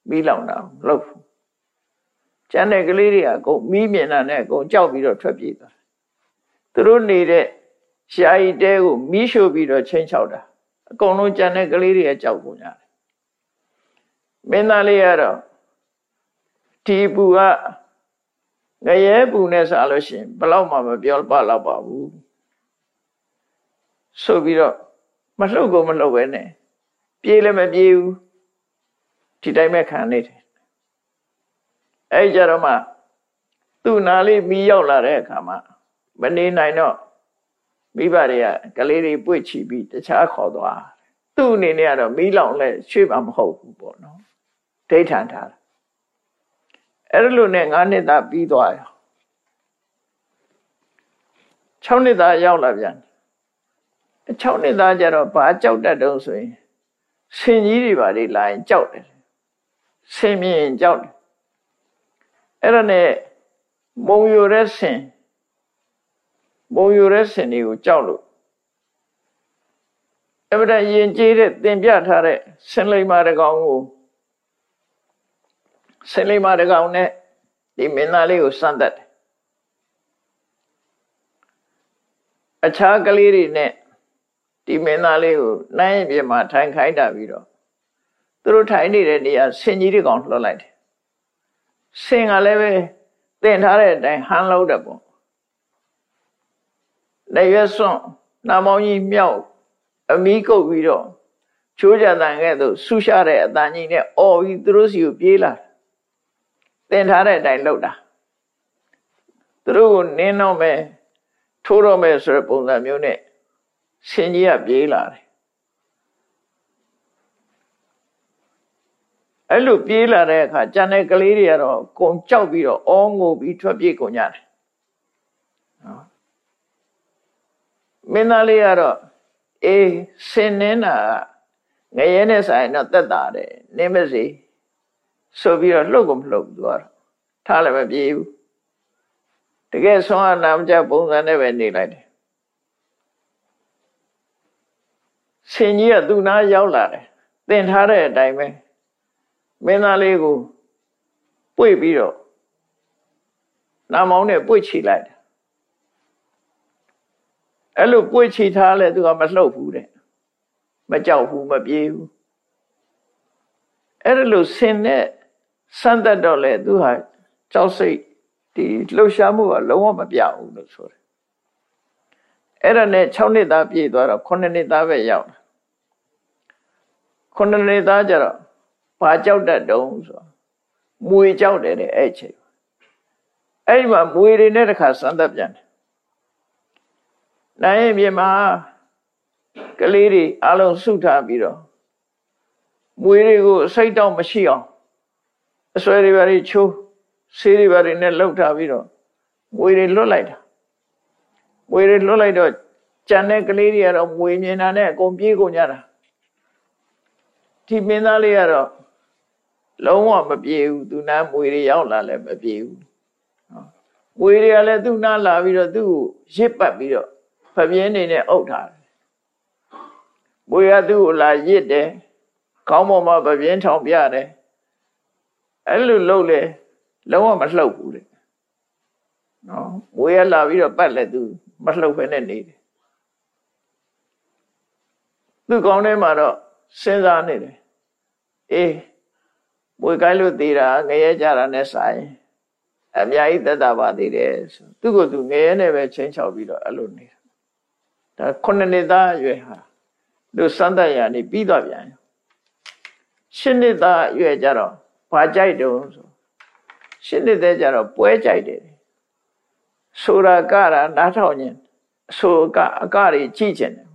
မိလောင်တာမလှုပ်ဘူးကြံတဲ့ကလေးတွေကအကုန်မိမြင်တာနဲ့အကုန်ကြောက်ပြီးတော့ထွက်ပြေးသွားသူတို့နေတဲ့ရှားရီတဲကိုမိရှို့ပြီးတော့ချင်းချောက်တာအကုန်လုံးကြံတဲ့ကလေးတွေကကြောက်ကုန်ကြတယ်မင်းသားလေးကတော့ဒီပူကငရဲပူနဲ့စားလို့ရှိရင်ဘလောက်မှမပြောပါတော့ပါဘူး ဆိုပြီးတော့မလှုပ်ကုန်မလှုပ်ပဲနဲ့ပြေးလည်းမပြေးဘူးဒီတိုင်းပဲခံနေတယ်အဲ့ကြတော့မှသူ့နာလေးမီးရောက်လာတဲ့အခါမှာမနေနိုင်တော့မိဘတွေကကလေးတွေပွေ့ချီပြီးတခြားခေါ်သွားသူ့အနေနဲ့ကတော့မီးလောင်လဲရွှေ့မှာမဟုတ်ဘူးပေါ့နော်ဒိဋ္ဌံထားအဲ့လိုနဲ့9နှစ်သားပြီးသွားရော6နှစ်သားရောက်လာပြန် 6နှစ်သားကျတော့ဘာကြောက်တတ်တုံးဆိုရင်ဆင်ကြီးတွေပါလေလာရင်ကြောက်တယ်ဆင်မြင်ကြောက်တယ်အဲ့ဒါနဲ့မုံယူတဲ့ဆင်မုံယူတဲ့ဆင်တွေကိုကြောက်လို့အမှန်ရင်ကျေးတဲ့တင်ပြထားတဲ့ဆင်လိမ္မာတကောင်ကိုဆင်လိမ္မာတကောင်နဲ့ဒီမင်းသားလေးကိုစမ်းတတ်တယ်အခြားကလေးတွေနဲ့ ဒီမင်းသားလေးကိုနိုင်ရင်ပြမှာထိုင်ခိုင်းတာပြီးတော့သူတို့ထိုင်နေတဲ့နေရာဆင်ကြီးတွေကောင်လှုပ်လိုက်တယ်ဆင်ကလည်းပဲတင်ထားတဲ့အတိုင်းဟန်လို့တယ်ပေါ့လက်ရွက်စွန့်နာမောင်းကြီးမြောက်အမီးကုတ်ပြီးတော့ချိုးကြတန်ခဲ့သူဆူရှာတဲ့အတန်ကြီးနဲ့အော်ပြီးသူတို့စီကိုပြေးလာတင်ထားတဲ့အတိုင်းလှုပ်တာသူတို့ကိုနင်းတော့မယ်ထိုးတော့မယ်ဆိုတဲ့ပုံစံမျိုးနဲ့ ဆင်ကြီးကပြေးလာတယ်အဲ့လိုပြေးလာတဲ့အခါကြံတဲ့ကလေးတွေကတော့ကုံကြောက်ပြီးတော့အောငိုပြီးထွက်ပြေးကုန်ကြတယ်နော်မင်းသားလေးကတော့အေးဆင်နေတာငရဲနဲ့ဆိုင်တော့တက်တာတယ်နင်းမစီဆိုပြီးတော့လှုပ်ကုန်မလှုပ်သူကတော့ထားလည်းမပြေးဘူးတကယ်ဆုံးအနာမကျပုံစံနဲ့ပဲနေလိုက်တယ် ဆင်ကြီးကသူ့နားရောက်လာတယ်သင်ထားတဲ့အတိုင်းပဲမင်းသားလေးကိုပွေပြီးတော့နာမောင်းနဲ့ပွေချီလိုက်တယ်အဲ့လိုပွေချီထားလဲသူကမလှုပ်ဘူးတဲ့မကြောက်ဘူးမပြေးဘူးအဲ့ဒါလို့ဆင်နဲ့စမ်းသက်တော့လေသူဟာကြောက်စိတ်ဒီလှုပ်ရှားမှုကလုံးဝမပြောင်းဘူးလို့ဆိုတယ်အဲ့ဒါနဲ့6နှစ်သားပြည့်သွားတော့9နှစ်သားပဲရောက်တာ 9နှစ်သားကျတော့ဘာကြောက်တတ်တုံးဆိုမွေကြောက်တယ်တဲ့အဲ့ချိန်အဲ့ဒီမှာမွေတွေနဲ့တခါစမ်းသက်ပြန်တယ်နိုင်ရင်မြေမှာကလေးတွေအလုံးစုထားပြီးတော့မွေတွေကိုစိတ်တော့မရှိအောင်အစွဲတွေပါတွေချိုးဆေးတွေပါတွေနဲ့လှုပ်ထားပြီးတော့မွေတွေလွတ်လိုက်တာမွေတွေလွတ်လိုက်တော့ကြံတဲ့ကလေးတွေကတော့မွေမြင်တာနဲ့အကုန်ပြေးကုန်ကြတာ ဒီမင်းသားလေးကတော့လုံးဝမပြေဘူးသူနာမွေတွေရောက်လာလည်းမပြေဘူးမွေတွေကလည်းသူ့နာလာပြီးတော့သူ့ကိုရစ်ပတ်ပြီးတော့ဖပြင်းနေနဲ့အုပ်ထားတယ်မွေကသူ့ကိုလာရစ်တယ်ခေါင်းပေါ်မှာဖပြင်းထောင်ပြတယ်အဲ့လိုလုပ်လေလုံးဝမလှုပ်ဘူးတဲ့နော်မွေးရလာပြီးတော့ပတ်လက်သူမလှုပ်ပဲနဲ့နေတယ်သူ့ကောင်းထဲမှာတော့စဉ်းစားနေတယ် အေးမွေကိုင်းလို့သေးတာငရဲကြတာနဲ့ဆိုင်အများကြီးသက်သာပါသေးတယ်ဆိုသူ့ကိုသူငရဲနဲ့ပဲချင်းချောက်ပြီးတော့အဲ့လိုနေတာဒါခုနှစ်နှစ်သားအရွယ်ဟာသူစမ်းသပ်ရနေပြီးတော့ပြန်ရှစ်နှစ်သားအရွယ်ကြတော့ဘာကြိုက်တုံးဆိုရှစ်နှစ်သေးကြတော့ပွဲကြိုက်တယ်ဆိုတာကတာနားထောင်ခြင်းအဆိုကအကတွေကြည့်ခြင်းတယ်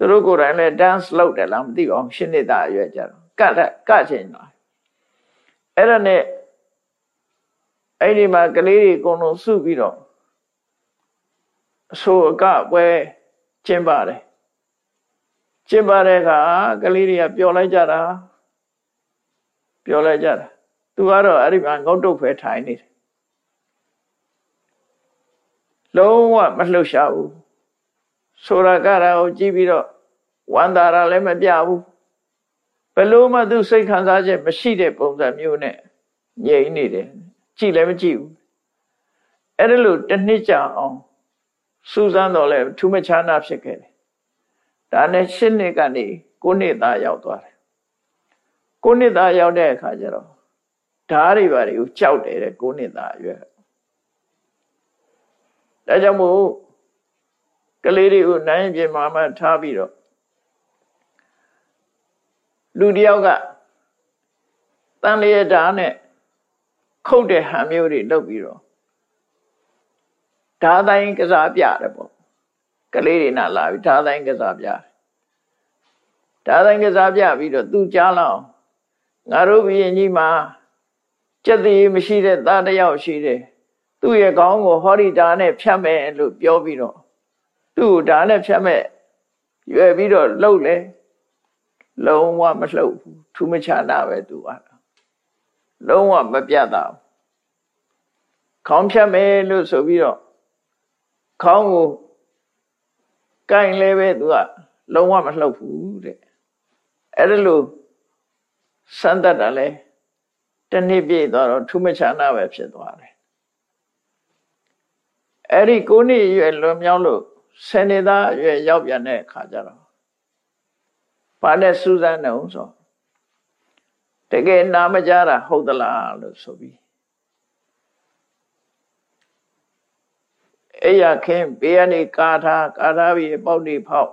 သူတို့ကိုယ်တိုင်လည်း dance လုပ်တယ်လားမသိအောင်ရှစ်နှစ်သားအရွယ်ကြတော့ကတ်ကခြင်းတော့အဲ့ဒါနဲ့အဲ့ဒီမှာကလေးတွေအကုန်လုံးစုပြီးတော့အဆိုအကပွဲကျင်းပါတယ်ကျင်းပါတဲ့အခါကလေးတွေကပျော်လိုက်ကြတာပြောလိုက်ကြတာသူကတော့အဲ့ဒီမှာငုတ်တုတ်ပဲထိုင်နေတယ်လုံးဝမလှုပ်ရှားဘူး ဆိုရကရာကိုကြည့်ပြီးတော့ဝန္တာရာလည်းမပြဘူးဘလို့မှသူစိတ်ခံစားချက်မရှိတဲ့ပုံစံမျိုးနဲ့ငြိမ်နေတယ်ကြည့်လည်းမကြည့်ဘူးအဲ့ဒါလို့တစ်နှစ်ကြာအောင်စူးစမ်းတော့လဲထူးမချာနာဖြစ်ခဲ့တယ်ဒါနဲ့ရှစ်နှစ်ကနေကိုနှစ်သားရောက်သွားတယ်ကိုနှစ်သားရောက်တဲ့အခါကျတော့ဓားတွေပါတွေကိုကြောက်တယ်တဲ့ကိုနှစ်သားအရွယ်ဒါကြောင့်မို့ ကလေးတွေကိုနိုင်ပြင်မှာမှထားပြီးတော့လူတယောက်ကတန်လျက်ဓာတ်နဲ့ခုတ်တဲ့ဟန်မျိုးတွေလုပ်ပြီးတော့ဓာတ်တိုင်းကစားပြတယ်ပေါ့ကလေးတွေနာလာပြီးဓာတ်တိုင်းကစားပြတယ်ဓာတ်တိုင်းကစားပြပြီးတော့သူကြားလောက်ငါတို့ဘုရင်ကြီးမှာကြက်သေးမရှိတဲ့သားတစ်ယောက်ရှိတယ်သူ့ရဲ့ခေါင်းကိုဟောဒီဓာနဲ့ဖြတ်မယ်လို့ပြောပြီးတော့ သူ့ကိုဓာနဲ့ဖြတ်မဲ့ရွယ်ပြီးတော့လှုပ်လေလုံးဝမလှုပ်ဘူးထူးမချတာပဲသူကလုံးဝမပြတ်တာခေါင်းဖြတ်မယ်လို့ဆိုပြီးတော့ခေါင်းကိုကင်လဲပဲသူကလုံးဝမလှုပ်ဘူးတဲ့အဲ့ဒါလို့စမ်းတတ်တာလဲတနှစ်ပြည့်သွားတော့ထူးမချာနာပဲဖြစ်သွားတယ်အဲ့ဒီကိုနှစ်ရွယ်လွန်မြောက်လို့ ဆယ်နှစ်သားရွယ်ရောက်ပြန်တဲ့အခါကျတော့ဘာနဲ့စူးစမ်းနေအောင်ဆိုတကယ်နာမကြတာဟုတ်သလားလို့ဆိုပြီးအဲ့ရခင်ဘေးကနေကာထားကာထားပြီးပေါက်နေဖောက်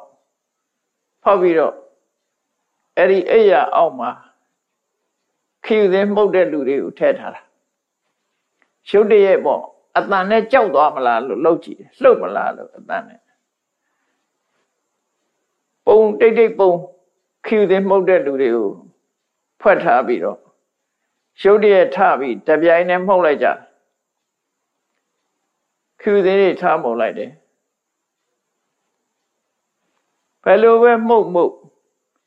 ဖောက်ပြီးတော့အဲ့ဒီအဲ့ရအောက်မှာခီးသိမှုတ်တဲ့လူတွေကိုထည့်ထားတာရှုပ်တရဲ့ပေါ့အတန်နဲ့ကြောက်သွားမလားလို့လှုပ်ကြည့်လှုပ်မလားလို့အတန်နဲ့ ပုံတိတ်တိတ်ပုံခီးသိမှုတ်တဲ့လူတွေကိုဖွက်ထားပြီးတော့ရှုပ်တရဲ့ထပြီးတပြိုင်နဲ့မှုတ်လိုက်ကြခီးသိတွေထားမှုတ်လိုက်တယ်ဘယ်လိုပဲမှုတ်မှုတ်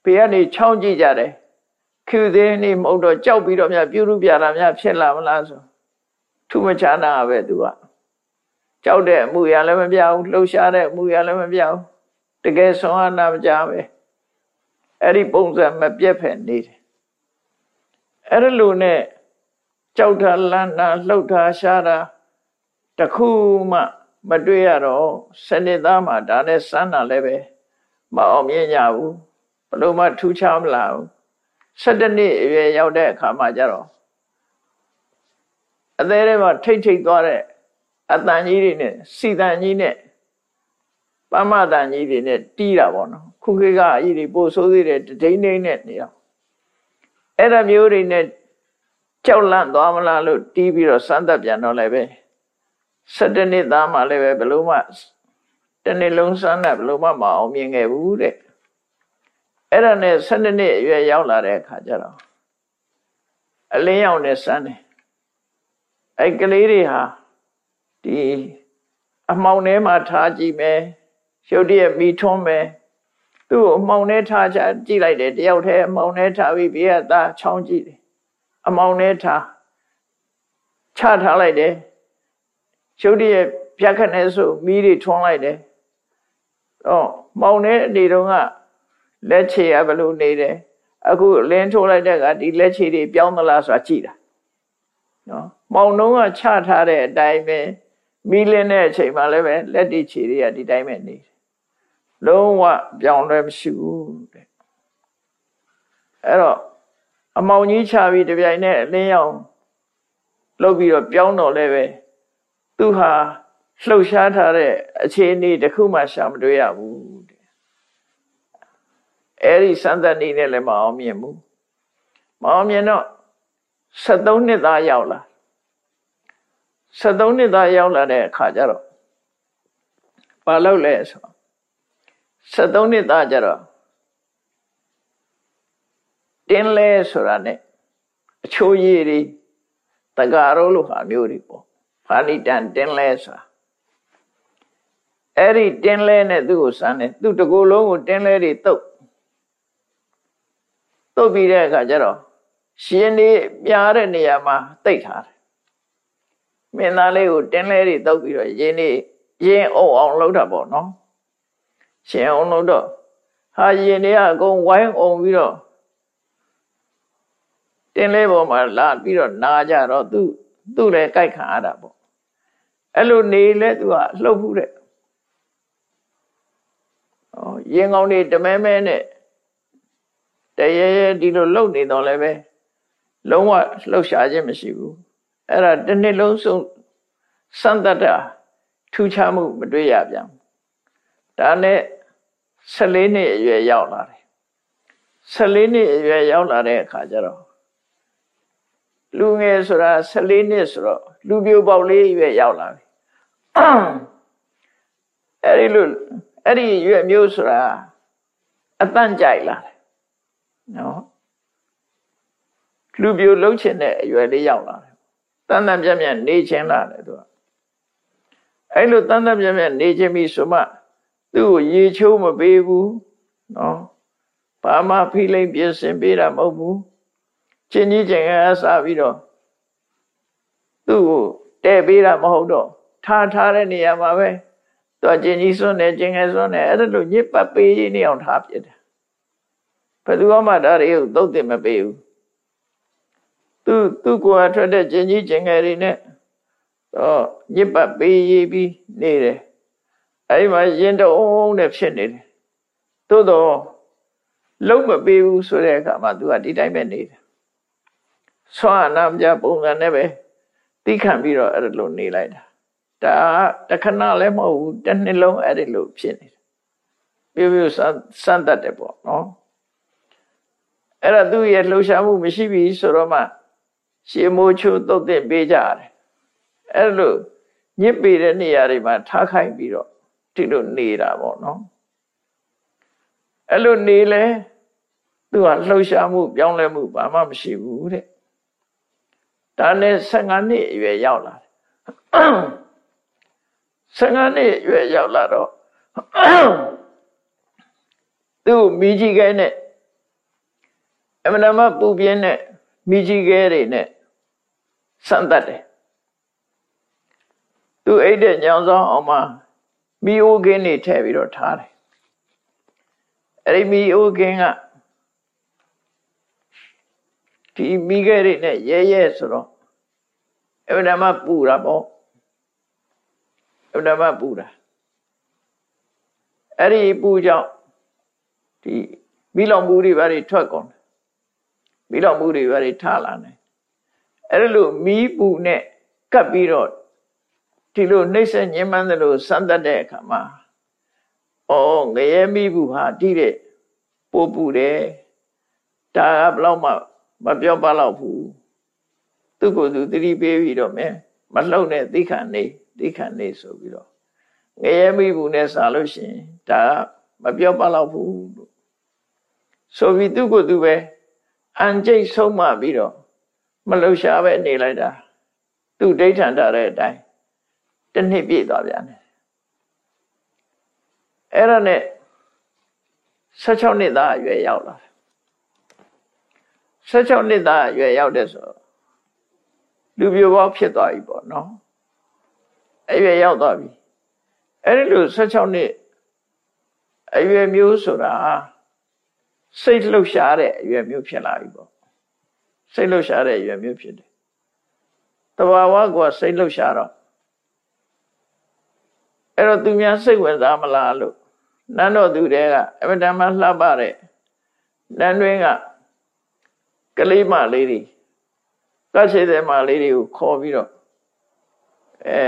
ဘေးကနေချောင်းကြည့်ကြတယ်ခူသေးနေမဟုတ်တော့ကြောက်ပြီးတော့များပြုရုပြတာများဖြစ်လာမလားဆိုထူမချာနာပဲသူကကြောက်တဲ့အမှုရလည်းမပြဘူးလှုပ်ရှားတဲ့အမှုရလည်းမပြဘူး တကယ်ဆွမ်းအားနာမကြပဲအဲ့ဒီပုံစံမပြတ်ဖက်နေတယ်အဲ့ဒါလိုနဲ့ကြောက်တာလန့်တာလှုပ်တာရှားတာတခုမှ မတွေ့ရတော့စနစ်သားမှာဒါနဲ့စမ်းတာလည်းပဲမအောင်မြင်ကြဘူးဘလို့မှထူးခြားမလာဘူး၁၇နှစ်အရွယ်ရောက်တဲ့အခါမှာကျတော့အသေးထဲမှာထိတ်ထိတ်သွားတဲ့အတန်ကြီးတွေနဲ့စီတန်ကြီးနဲ့ ပမတန်ကြီးတွေနဲ့တီးတာပေါ့နော်ခုခေတ်ကအကြီးတွေပို့ဆိုးသေးတယ်ဒိန်းဒိန်းနဲ့နေတော့အဲ့ဒါမျိုးတွေနဲ့ကြောက်လန့်သွားမလားလို့တီးပြီးတော့စမ်းသပ်ပြန်တော့လည်းပဲ၁၇နှစ်သားမှလည်းပဲဘလို့မှတနေ့လုံးစမ်းတဲ့ဘလို့မှမအောင်မြင်ခဲ့ဘူးတဲ့အဲ့ဒါနဲ့၁၂နှစ်အရွယ်ရောက်လာတဲ့အခါကျတော့အလင်းရောက်နေစမ်းတယ်အဲ့ကလေးတွေဟာဒီအမှောင်ထဲမှာထားကြည့်မယ် ရုပ်တရက်မိထွန်းမယ်သူ့ကိုအမှောင်ထဲထားချကြည့်လိုက်တယ်တယောက်တည်းအမှောင်ထဲထားပြီးဘေးကသားချောင်းကြည့်တယ်အမှောင်ထဲထားချထားလိုက်တယ်ရုပ်တရက်ပြက်ခနဲ့ဆိုမိတွေထွန်းလိုက်တယ်တော့မှောင်ထဲအနေတုန်းကလက်ချေကဘယ်လိုနေတယ်အခုလင်းထိုးလိုက်တဲ့ကဒီလက်ချေတွေပြောင်းသလားဆိုတာကြည့်တာနော်မောင်နှုံးကချထားတဲ့အတိုင်းပဲမီးလင်းတဲ့အချိန်မှလည်းပဲလက်တီခြေတွေကဒီတိုင်းပဲနေတယ် လုံးဝပြောင်းလဲမရှိဘူးတဲ့အဲ့တော့အမောင်ကြီးချပြီးတပြိုင်နက်အလင်းရောင်လှုပ်ပြီးတော့ပြောင်းတော့လည်းပဲသူဟာလှုပ်ရှားထားတဲ့အခြေအနေတစ်ခုမှရှာမတွေ့ရဘူးတဲ့အဲ့ဒီစံသက်နေနဲ့လည်းမအောင်မြင်ဘူးမအောင်မြင်တော့73နှစ်သားရောက်လာ73နှစ်သားရောက်လာတဲ့အခါကျတော့ဘာလုပ်လဲဆို 73နှစ်သားကျတော့တင်းလဲဆိုတာ ਨੇ အချိုးရည်တွေတကာရောလို့ဟာမျိုးတွေပေါ့ဖာဏိတန်တင်းလဲဆိုတာအဲ့ဒီတင်းလဲနဲ့သူ့ကိုစမ်းတယ်သူ့တကူလုံးကိုတင်းလဲတွေတုတ်တုတ်ပြီးတဲ့အခါကျတော့ရှင်နေပြားတဲ့နေရာမှာတိတ်ထားတယ်မင်းသားလေးကိုတင်းလဲတွေတုတ်ပြီးတော့ရင်းနေရင်းအောင်အောင်လုပ်တာပေါ့နော် ရှင်အောင်လို့တော့ဟာရင်တွေကအကုန်ဝိုင်းအောင်ပြီးတော့တင်းလေးပေါ်မှာလာပြီးတော့နာကြတော့သူသူ့လည်းကြိုက်ခံရတာပေါ့အဲ့လိုနေလဲသူကလှုပ်ဘူးတဲ့ဟောရင်ကောင်းတွေတမဲမဲနဲ့တရေရေဒီလိုလှုပ်နေတော့လည်းပဲလုံးဝလှုပ်ရှားခြင်းမရှိဘူးအဲ့ဒါတစ်နှစ်လုံးစုံစံတတ္တထူးခြားမှုမတွေ့ရပြန် ဒါနဲ့14နှစ်အရွယ်ရောက်လာတယ်14နှစ်အရွယ်ရောက်လာတဲ့အခါကျတော့လူငယ်ဆိုတာ14နှစ်ဆိုတော့လူပြိုပေါက်လေးရွယ်ရောက်လာပြီအဲ့ဒီလိုအဲ့ဒီရွယ်မျိုးဆိုတာအတန့်ကြိုက်လာတယ်နော်လူပြိုလှုပ်ချင်တဲ့အရွယ်လေးရောက်လာတယ်တန်တန်ပြတ်ပြတ်နေချင်းလာတယ်သူကအဲ့လိုတန်တန်ပြတ်ပြတ်နေချင်းပြီဆိုမှ သူ့ကိုရေချိုးမပေးဘူးနော်ဘာမှဖိလိမ့်ပြင်ဆင်ပေးတာမဟုတ်ဘူးချင်းကြီးချင်းကစပြီးတော့သူ့ကိုတဲ့ပေးတာမဟုတ်တော့ထားထားတဲ့နေရာမှာပဲသူချင်းကြီးစွန်းနေချင်းငယ်စွန်းနေအဲ့ဒါလိုညစ်ပတ်ပေးနေအောင်ထားပြတယ်ဘယ်သူမှဒါတွေကိုသုတ်တင်မပေးဘူးသူသူ့ကိုယ်အထွက်တဲ့ချင်းကြီးချင်းငယ်တွေနဲ့တော့ညစ်ပတ်ပေးပြီးနေတယ် အဲဒီမှာရင်တုံးနဲ့ဖြစ်နေတယ်သို့တော့လုံးမပေးဘူးဆိုတဲ့အခါမှာသူကဒီတိုင်းပဲနေတယ်ဆွမ်းနာပြပုံစံနဲ့ပဲသိခံပြီးတော့အဲ့လိုနေလိုက်တာဒါတခဏလည်းမဟုတ်ဘူးတစ်နှစ်လုံးအဲ့ဒီလိုဖြစ်နေတယ်ပြပြစမ်းတတ်တယ်ပေါ့နော်အဲ့ဒါသူ့ရဲ့လှူရှားမှုမရှိပြီဆိုတော့မှရှေမိုးချိုးတုတ်တဲ့ပေးကြတယ်အဲ့လိုညစ်ပေတဲ့နေရာတွေမှာထားခိုင်းပြီးတော့ ဒီလိုနေတာပေါ့နော်အဲ့လိုနေလဲသူကလှုပ်ရှားမှုပြောင်းလဲမှုဘာမှမရှိဘူးတဲ့ဒါနဲ့15နှစ်အရွယ်ရောက်လာတယ်15နှစ်အရွယ်ရောက်လာတော့သူ့မိကြီးကဲနဲ့အမှန်တမ်းပူပြင်းတဲ့မိကြီးကဲတွေနဲ့စမ်းတတ်တယ်သူအိတ်တဲ့ညောင်ဆောင်အောင်မှာ မီအိုကင်းနေထည့်ပြီးတော့ထားတယ်အဲ့ဒီမီအိုကင်းကဒီမိခဲ့တွေနဲ့ရဲရဲဆိုတော့အမှန်တမ်းပူတာပေါ့အမှန်တမ်းပူတာအဲ့ဒီပူကြောင့်ဒီမိလောင်မှုတွေဘာတွေထွက်ကုန်တယ်မိလောင်မှုတွေဘာတွေထလာတယ်အဲ့လိုမီးပူနဲ့ကပ်ပြီးတော့ ဒီလိုနှိမ့်ဆက်ညှဉ်းပန်းသလိုစမ်းတတ်တဲ့အခါမှာဩငရဲမိဘူးဟာတိတဲ့ပိုးပူတယ်ဒါကဘလောက်မှမပြောပါတော့ဘူးသူ့ကိုယ်သူသတိပေးပြီးတော့မယ်မလှုပ်နဲ့သိခံနေသိခံနေဆိုပြီးတော့ငရဲမိဘူးနဲ့စာလို့ရှိရင်ဒါကမပြောပါတော့ဘူးလို့ဆိုပြီးသူ့ကိုယ်သူပဲအန်ကျိတ်ဆုံးမပြီးတော့မလှုပ်ရှားပဲနေလိုက်တာသူ့ဒိဋ္ဌံထားတဲ့အတိုင်း တစ်နှစ်ပြည့်သွားပြန်တယ်အဲ့ဒါနဲ့16နှစ်သားအရွယ်ရောက်လာတယ်16နှစ်သားအရွယ်ရောက်တဲ့ဆိုလူပြိုပေါက်ဖြစ်သွားပြီပေါ့နော်အရွယ်ရောက်သွားပြီအဲ့ဒီလို16နှစ်အရွယ်မျိုးဆိုတာစိတ်လှုပ်ရှားတဲ့အရွယ်မျိုးဖြစ်လာပြီပေါ့စိတ်လှုပ်ရှားတဲ့အရွယ်မျိုးဖြစ်တယ်တဘာဝကစိတ်လှုပ်ရှားတော့ အဲ့တော့သူများစိတ်ဝင်စားမလားလို့နန်းတော်သူတွေကအမတန်မှလှပတဲ့နန်းတွင်းကကလေးမလေးတွေကတ်ရှိတဲ့မလေးတွေကိုခေါ်ပြီးတော့အဲ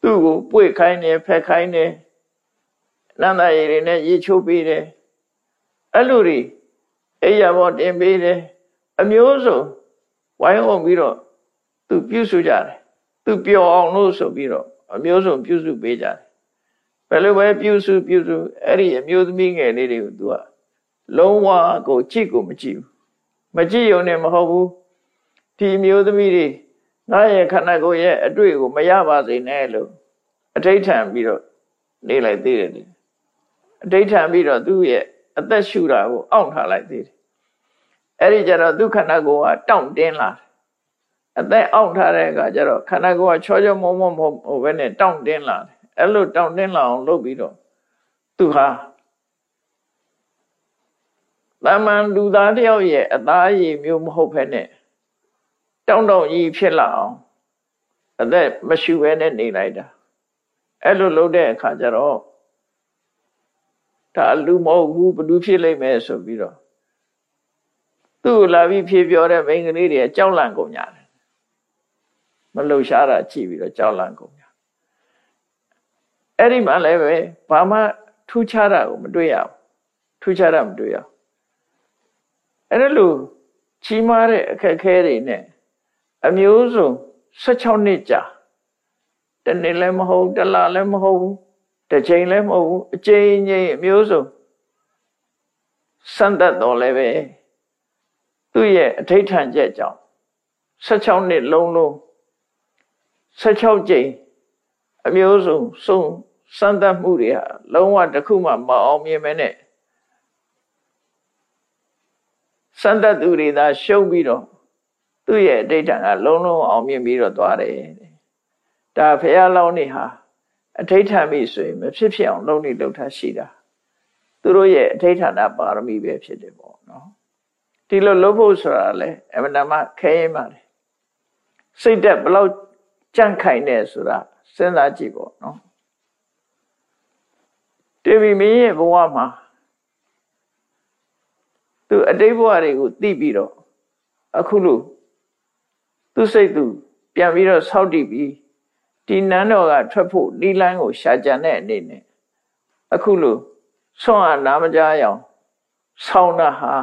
သူ့ကိုပွေခိုင်းတယ်ဖက်ခိုင်းတယ်နန္ဒရည်တွေနဲ့ရေချိုးပေးတယ်အဲ့လိုတွေအိယာဘောတင်ပေးတယ်အမျိုးစုံဝိုင်းအောင်ပြီးတော့ သူပြုစုကြတယ်သူပျော်အောင်လို့ဆိုပြီးတော့အမျိုးစုံပြုစုပေးကြတယ်ဘယ်လိုပဲပြုစုပြုစုအဲ့ဒီအမျိုးသမီးငယ်လေးတွေကိုသူကလုံးဝကိုကြည့်ကိုမကြည့်ဘူးမကြည့်ရုံနဲ့မဟုတ်ဘူးဒီအမျိုးသမီးတွေငါရဲ့ခန္ဓာကိုယ်ရဲ့အတွေ့ကိုမရပါစေနဲ့လို့အဋိဋ္ဌံပြီးတော့နေလိုက်သေးတယ်အဋိဋ္ဌံပြီးတော့သူ့ရဲ့အသက်ရှူတာကိုအောင့်ထားလိုက်သေးတယ်အဲ့ဒီကျတော့သူခန္ဓာကိုယ်ကတောင့်တင်းလာတယ် အသက်အောင့်ထားတဲ့အခါကျတော့ခန္ဓာကိုယ်ကချောချောမုံမုံမဟုတ်ဘဲနဲ့တောင့်တင်းလာတယ်အဲ့လိုတောင့်တင်းလာအောင်လုပ်ပြီးတော့သူဟာတာမန်လူသားတယောက်ရဲ့အသားရည်မျိုးမဟုတ်ဘဲနဲ့တောင့်တောင့်ကြီးဖြစ်လာအောင်အသက်မရှူဘဲနဲ့နေလိုက်တာအဲ့လိုလုပ်တဲ့အခါကျတော့ဒါလူမဟုတ်ဘူးဘ누구ဖြစ်လိမ့်မယ်ဆိုပြီးတော့သူ့ကိုလာပြီးဖြေပြောတဲ့မိန်းကလေးတွေကြောက်လန့်ကုန်ကြတယ် မလှုပ်ရှားတာကြည့်ပြီးတော့ကြောက်လန့်ကုန်ကြအဲ့ဒီမှာလည်းပဲဘာမှထူးခြားတာကိုမတွေ့ရဘူးထူးခြားတာမတွေ့ရဘူးအဲ့ဒါလို့ကြီးမားတဲ့အခက်အခဲတွေနဲ့အမျိုးစုံ16နှစ်ကြာတနေ့လည်းမဟုတ်တလလည်းမဟုတ်ဘူးတစ်ချိန်လည်းမဟုတ်ဘူးအချိန်ချင်းအမျိုးစုံစံတတ်တော်လည်းပဲသူ့ရဲ့အဋိဋ္ဌံချက်ကြောင့်16နှစ်လုံးလုံး 16ကြိမ်အမျိုးစုံစုံစံတတ်မှုတွေဟာလုံးဝတစ်ခုမှမအောင်မြင်မဲနဲ့စံတတ်သူတွေသာရှုံးပြီးတော့သူ့ရဲ့အဋိဋ္ဌံကလုံးလုံးအောင်မြင်ပြီးတော့သွားတယ်ဒါဖះလောင်းနေဟာအဋိဋ္ဌံမိဆိုရင်မဖြစ်ဖြစ်အောင်လုံးနေလောက်ထားရှိတာသူတို့ရဲ့အဋိဋ္ဌာဏပါရမီပဲဖြစ်တယ်ပေါ့နော်ဒီလိုလုပ်ဖို့ဆိုတာလေအမှန်တမ်းခဲရင်ပါတယ်စိတ်သက်ဘလောက် ကြန့်ခိုင်နေဆိုတာစဉ်းစားကြည့်ပေါ့နော်တေဗီမင်းရဲ့ဘဝမှာသူအတိတ်ဘဝတွေကိုသိပြီးတော့အခုလို့သူစိတ်သူပြန်ပြီးတော့ဆောက်တည်ပြီးဒီနန်းတော်ကထွက်ဖို့နီလန်းကိုရှာကြံတဲ့အနေနဲ့အခုလို့ဆွမ်းအားနာမကြရအောင်ဆောင်းတာဟာ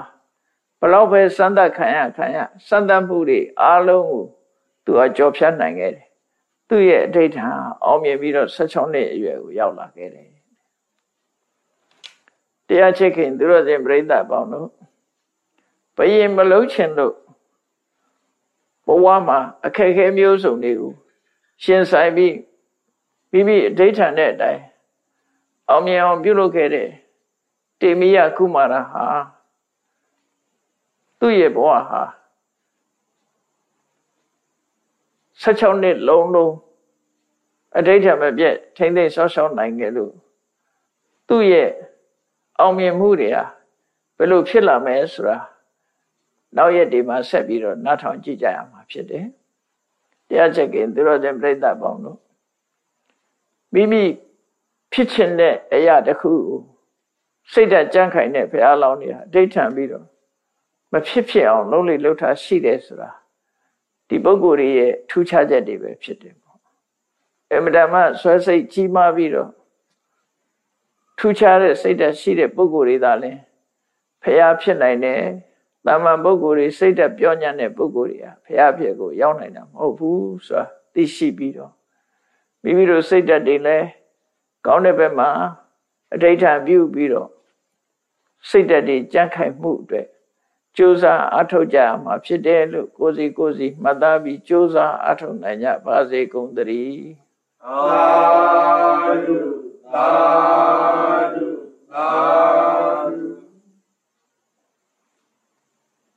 ဘလောက်ပဲစမ်းသပ်ခံရခံရစမ်းသပ်မှုတွေအားလုံးကိုသူအကြောဖြတ်နိုင်ခဲ့တယ် သူ့ရဲ့အဋိဌာအောင်မြင်ပြီးတော့16နှစ်အရွယ်ကိုရောက်လာခဲ့တယ်တရားချစ်ခင်သူတို့စဉ်ပြိဿပေါင်းတို့ဘယင်မလုံးချင်လို့ဘဝမှာအခက်အခဲမျိုးစုံတွေကိုရှင်ဆိုင်ပြီးမိမိအဋိဌာနဲ့အတိုင်းအောင်မြင်အောင်ပြုလုပ်ခဲ့တဲ့တေမိယကုမာရဟာသူ့ရဲ့ဘဝဟာ 16နှစ်လုံးလုံးအဋိဌာမပြည့်ထိမ့်သိမ်းဆောက်ရှောက်နိုင်ခဲ့လို့သူ့ရဲ့အောင်မြင်မှုတွေဟာဘယ်လိုဖြစ်လာမလဲဆိုတာနောက်ရက်ဒီမှာဆက်ပြီးတော့နားထောင်ကြည့်ကြရမှာဖြစ်တယ်တရားချက်ကင်သူတော်စင်ပြိဿပေါင်းတို့မိမိဖြစ်ချင်တဲ့အရာတစ်ခုကိုစိတ်ဓာတ်ကြမ်းခိုင်တဲ့ဘုရားလောင်းတွေဟာအဋ္ဌံပြီးတော့မဖြစ်ဖြစ်အောင်လုံးလေလှုပ်ထားရှိတယ်ဆိုတာ ဒီပုဂ္ဂိုလ်ရဲ့ထူးခြားချက်တွေပဲဖြစ်တယ်ပေါ့အမတမဆွဲစိတ်ကြီးမားပြီးတော့ထူးခြားတဲ့စိတ်ဓာတ်ရှိတဲ့ပုဂ္ဂိုလ်တွေသာလဲဖះဖြစ်နိုင်တယ်တာမန်ပုဂ္ဂိုလ်တွေစိတ်ဓာတ်ပြောညံ့တဲ့ပုဂ္ဂိုလ်တွေဟာဖះဖြစ်ကိုရောက်နိုင်တာမဟုတ်ဘူးဆိုတာသိရှိပြီးတော့မိမိတို့စိတ်ဓာတ်တွေလဲကောင်းတဲ့ဘက်မှာအဋ္ဌာပြုပြီးတော့စိတ်ဓာတ်တွေကြန့်ခိုင်မှုအတွက် ကြိုးစားအထောက်ကြမှာဖြစ်တယ်လို့ကိုစီကိုစီမှတ်သားပြီးကြိုးစားအထောက်နိုင်ကြပါစေကုန်သတည်းသာဓုသာဓုသာဓု